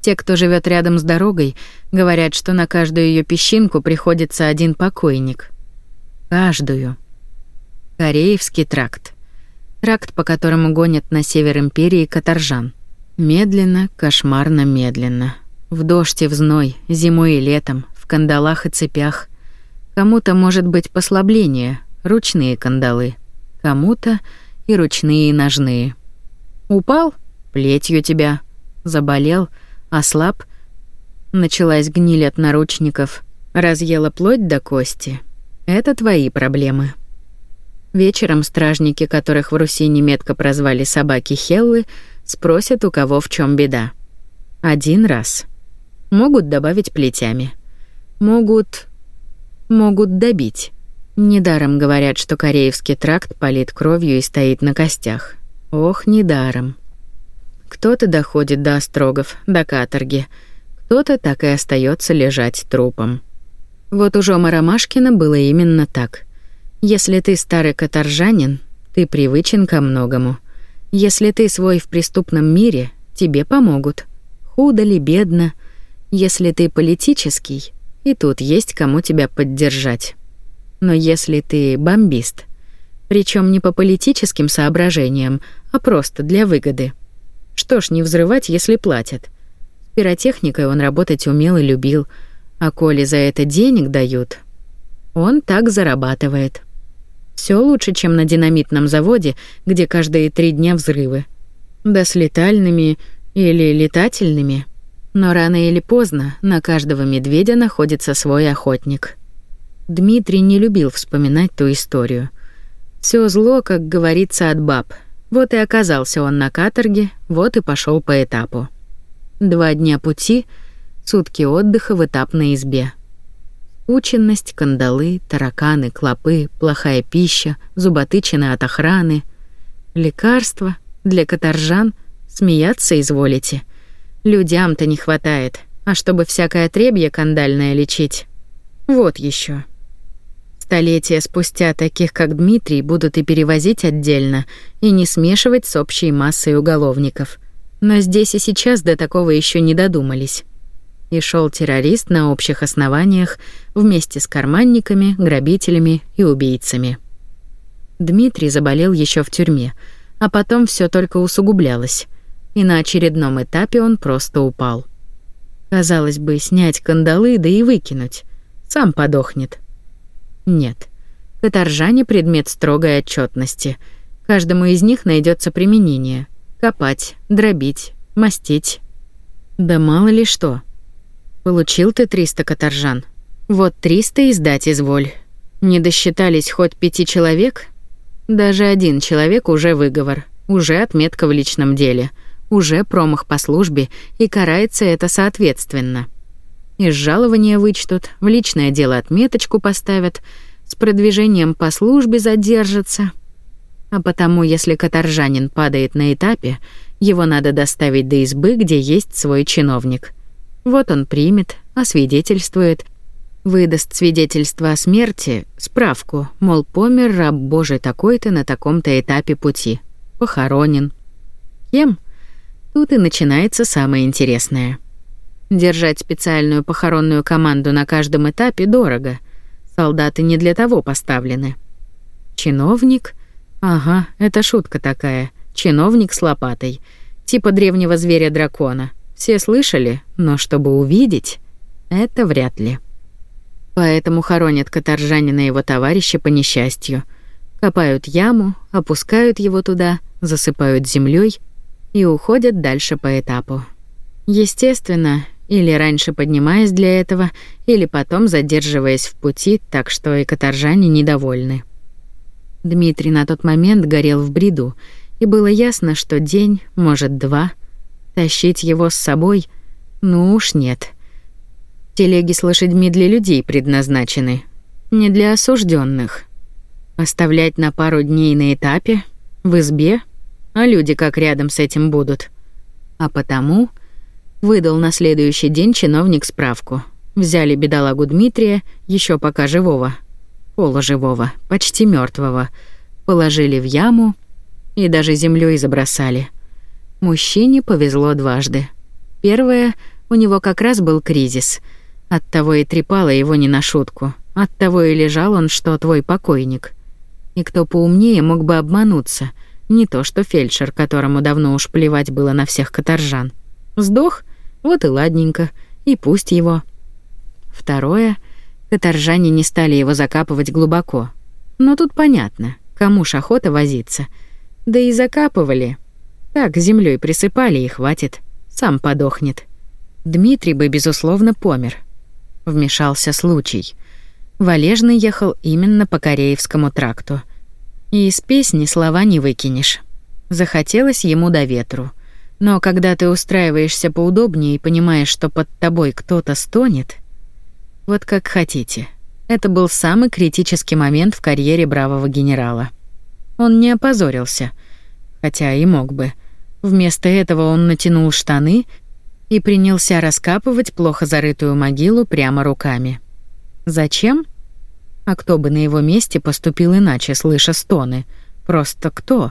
Speaker 1: Те, кто живет рядом с дорогой, говорят, что на каждую ее песчинку приходится один покойник. Каждую. Кореевский тракт. Тракт, по которому гонят на север империи каторжан. Медленно, кошмарно медленно. В дождь и в зной, зимой и летом, кандалах и цепях. Кому-то может быть послабление, ручные кандалы, кому-то и ручные, и ножные. Упал — плетью тебя, заболел, ослаб — началась гниль от наручников, разъела плоть до кости. Это твои проблемы. Вечером стражники, которых в Руси неметко прозвали собаки Хеллы, спросят, у кого в чем беда. Один раз. Могут добавить плетями могут... могут добить. Недаром говорят, что Кореевский тракт полит кровью и стоит на костях. Ох, недаром. Кто-то доходит до острогов, до каторги. Кто-то так и остается лежать трупом. Вот у Жома Ромашкина было именно так. Если ты старый каторжанин, ты привычен ко многому. Если ты свой в преступном мире, тебе помогут. Худо ли, бедно. Если ты политический, и тут есть кому тебя поддержать. Но если ты бомбист, причем не по политическим соображениям, а просто для выгоды. Что ж, не взрывать, если платят. С пиротехникой он работать умел и любил, а коли за это денег дают, он так зарабатывает. Все лучше, чем на динамитном заводе, где каждые три дня взрывы. Да с летальными или летательными – но рано или поздно на каждого медведя находится свой охотник. Дмитрий не любил вспоминать ту историю. Все зло, как говорится, от баб. Вот и оказался он на каторге, вот и пошел по этапу. Два дня пути, сутки отдыха в этапной избе. Ученность, кандалы, тараканы, клопы, плохая пища, зуботычины от охраны, лекарства для каторжан смеяться изволите — Людям-то не хватает, а чтобы всякое требье кандальное лечить. Вот еще. Столетия спустя таких, как Дмитрий, будут и перевозить отдельно, и не смешивать с общей массой уголовников. Но здесь и сейчас до такого еще не додумались. И шел террорист на общих основаниях вместе с карманниками, грабителями и убийцами. Дмитрий заболел еще в тюрьме, а потом все только усугублялось и на очередном этапе он просто упал. Казалось бы, снять кандалы да и выкинуть. Сам подохнет. Нет. Каторжане — предмет строгой отчетности. Каждому из них найдется применение. Копать, дробить, мастить. Да мало ли что. Получил ты 300 каторжан. Вот 300 и сдать изволь. Не досчитались хоть пяти человек? Даже один человек уже выговор, уже отметка в личном деле — уже промах по службе, и карается это соответственно. Из жалования вычтут, в личное дело отметочку поставят, с продвижением по службе задержатся. А потому, если каторжанин падает на этапе, его надо доставить до избы, где есть свой чиновник. Вот он примет, освидетельствует, выдаст свидетельство о смерти, справку, мол, помер раб Божий такой-то на таком-то этапе пути, похоронен. Кем? Тут и начинается самое интересное. Держать специальную похоронную команду на каждом этапе дорого. Солдаты не для того поставлены. Чиновник? Ага, это шутка такая. Чиновник с лопатой. Типа древнего зверя-дракона. Все слышали, но чтобы увидеть, это вряд ли. Поэтому хоронят каторжанина и его товарища по несчастью. Копают яму, опускают его туда, засыпают землей и уходят дальше по этапу. Естественно, или раньше поднимаясь для этого, или потом задерживаясь в пути, так что и каторжане недовольны. Дмитрий на тот момент горел в бреду, и было ясно, что день, может, два, тащить его с собой, ну уж нет. Телеги с лошадьми для людей предназначены, не для осужденных. Оставлять на пару дней на этапе, в избе — а люди как рядом с этим будут. А потому выдал на следующий день чиновник справку. Взяли бедолагу Дмитрия, еще пока живого, полуживого, почти мертвого, положили в яму и даже землей забросали. Мужчине повезло дважды. Первое, у него как раз был кризис. Оттого и трепало его не на шутку. Оттого и лежал он, что твой покойник. И кто поумнее мог бы обмануться — не то что фельдшер, которому давно уж плевать было на всех каторжан. Сдох, вот и ладненько, и пусть его. Второе, каторжане не стали его закапывать глубоко. Но тут понятно, кому ж охота возиться. Да и закапывали. Так, землей присыпали и хватит. Сам подохнет. Дмитрий бы, безусловно, помер. Вмешался случай. Валежный ехал именно по Кореевскому тракту — и из песни слова не выкинешь. Захотелось ему до ветру. Но когда ты устраиваешься поудобнее и понимаешь, что под тобой кто-то стонет, вот как хотите. Это был самый критический момент в карьере бравого генерала. Он не опозорился, хотя и мог бы. Вместо этого он натянул штаны и принялся раскапывать плохо зарытую могилу прямо руками. Зачем? А кто бы на его месте поступил иначе, слыша стоны? Просто кто?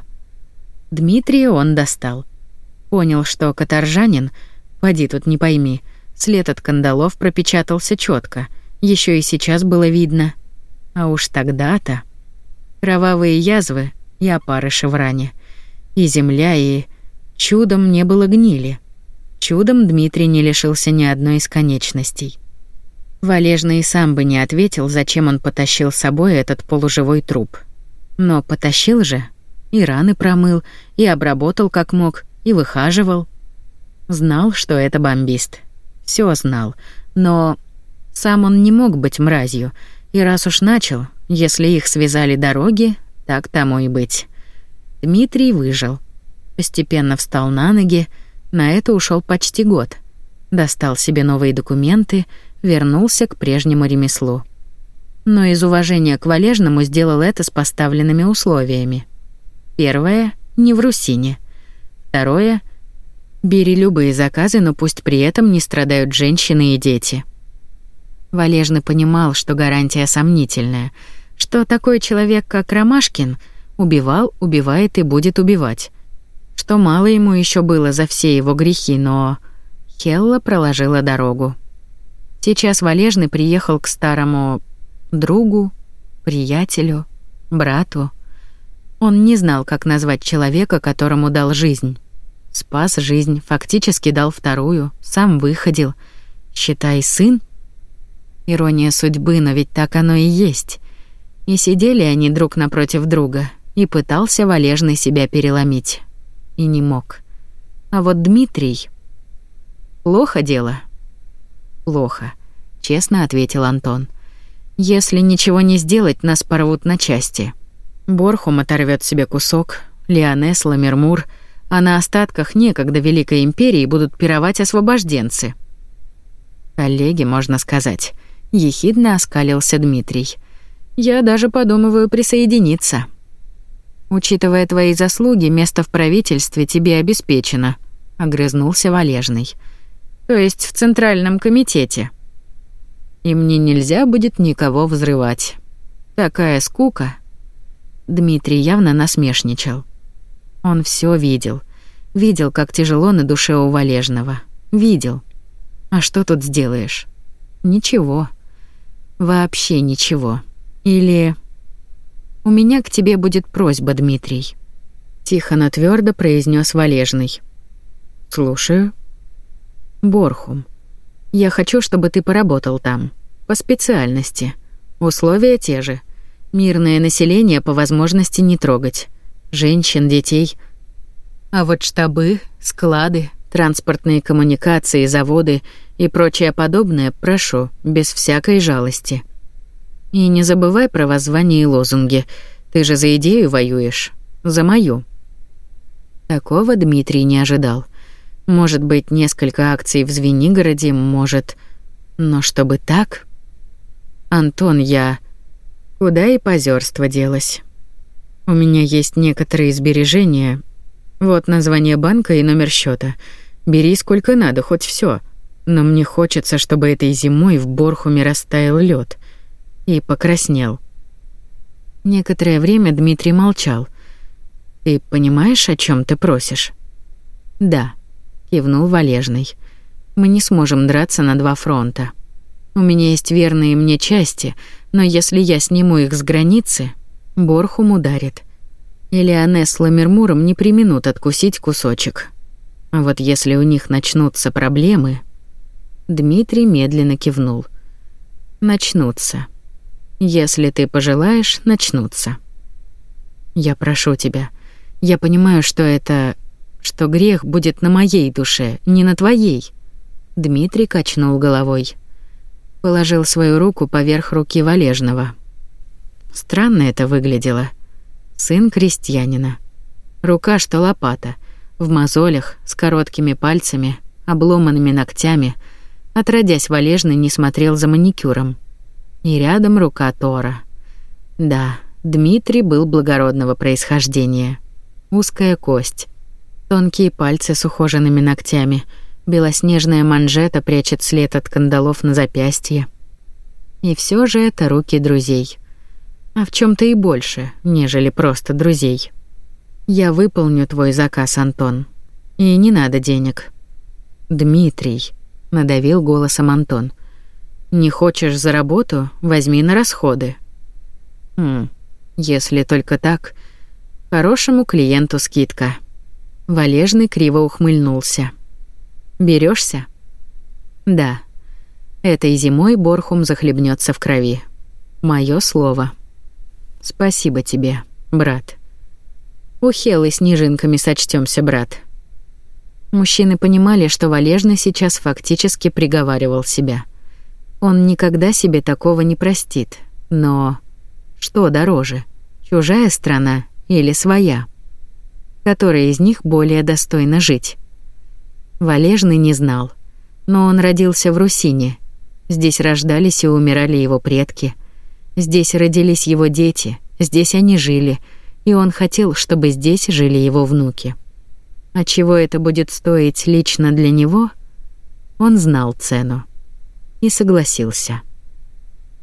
Speaker 1: Дмитрия он достал. Понял, что каторжанин, поди тут не пойми, след от кандалов пропечатался четко, еще и сейчас было видно. А уж тогда-то... Кровавые язвы и опарыши в ране. И земля, и... Чудом не было гнили. Чудом Дмитрий не лишился ни одной из конечностей. Валежный и сам бы не ответил, зачем он потащил с собой этот полуживой труп. Но потащил же. И раны промыл, и обработал как мог, и выхаживал. Знал, что это бомбист. Все знал. Но сам он не мог быть мразью. И раз уж начал, если их связали дороги, так тому и быть. Дмитрий выжил. Постепенно встал на ноги, на это ушел почти год. Достал себе новые документы, вернулся к прежнему ремеслу. Но из уважения к валежному сделал это с поставленными условиями. Первое — не в Русине. Второе — бери любые заказы, но пусть при этом не страдают женщины и дети. Валежный понимал, что гарантия сомнительная, что такой человек, как Ромашкин, убивал, убивает и будет убивать. Что мало ему еще было за все его грехи, но... Хелла проложила дорогу. Сейчас Валежный приехал к старому другу, приятелю, брату. Он не знал, как назвать человека, которому дал жизнь. Спас жизнь, фактически дал вторую, сам выходил. Считай, сын? Ирония судьбы, но ведь так оно и есть. И сидели они друг напротив друга, и пытался Валежный себя переломить. И не мог. А вот Дмитрий... Плохо дело плохо», — честно ответил Антон. «Если ничего не сделать, нас порвут на части. Борхум оторвет себе кусок, Лионес, Ламермур, а на остатках некогда Великой Империи будут пировать освобожденцы». «Коллеги, можно сказать», — ехидно оскалился Дмитрий. «Я даже подумываю присоединиться». «Учитывая твои заслуги, место в правительстве тебе обеспечено», — огрызнулся Валежный. «Валежный» то есть в Центральном комитете. И мне нельзя будет никого взрывать. Такая скука. Дмитрий явно насмешничал. Он все видел. Видел, как тяжело на душе у Валежного. Видел. А что тут сделаешь? Ничего. Вообще ничего. Или... У меня к тебе будет просьба, Дмитрий. Тихо, но твердо произнес Валежный. Слушаю. Борхум. Я хочу, чтобы ты поработал там. По специальности. Условия те же. Мирное население по возможности не трогать. Женщин, детей. А вот штабы, склады, транспортные коммуникации, заводы и прочее подобное прошу, без всякой жалости. И не забывай про воззвания и лозунги. Ты же за идею воюешь. За мою. Такого Дмитрий не ожидал. Может быть, несколько акций в Звенигороде, может... Но чтобы так... Антон, я... Куда и позерство делось? У меня есть некоторые сбережения. Вот название банка и номер счета. Бери сколько надо, хоть все. Но мне хочется, чтобы этой зимой в Борхуме растаял лед. И покраснел. Некоторое время Дмитрий молчал. «Ты понимаешь, о чем ты просишь?» «Да» кивнул Валежный. Мы не сможем драться на два фронта. У меня есть верные мне части, но если я сниму их с границы, Борхум ударит. Или Анне с Ламермуром не применут откусить кусочек. А вот если у них начнутся проблемы... Дмитрий медленно кивнул. «Начнутся. Если ты пожелаешь, начнутся. Я прошу тебя. Я понимаю, что это что грех будет на моей душе, не на твоей. Дмитрий качнул головой. Положил свою руку поверх руки Валежного. Странно это выглядело. Сын крестьянина. Рука, что лопата, в мозолях, с короткими пальцами, обломанными ногтями. Отродясь, Валежный не смотрел за маникюром. И рядом рука Тора. Да, Дмитрий был благородного происхождения. Узкая кость. Тонкие пальцы с ухоженными ногтями. Белоснежная манжета прячет след от кандалов на запястье. И все же это руки друзей. А в чем то и больше, нежели просто друзей. Я выполню твой заказ, Антон. И не надо денег. Дмитрий надавил голосом Антон. Не хочешь за работу, возьми на расходы. Хм. Если только так, хорошему клиенту скидка. Валежный криво ухмыльнулся. Берешься? Да. Этой зимой Борхум захлебнется в крови. Мое слово. Спасибо тебе, брат. У Хелы снежинками сочтемся, брат. Мужчины понимали, что Валежный сейчас фактически приговаривал себя. Он никогда себе такого не простит. Но что дороже, чужая страна или своя? которая из них более достойна жить. Валежный не знал, но он родился в Русине. Здесь рождались и умирали его предки. Здесь родились его дети, здесь они жили, и он хотел, чтобы здесь жили его внуки. А чего это будет стоить лично для него, он знал цену и согласился.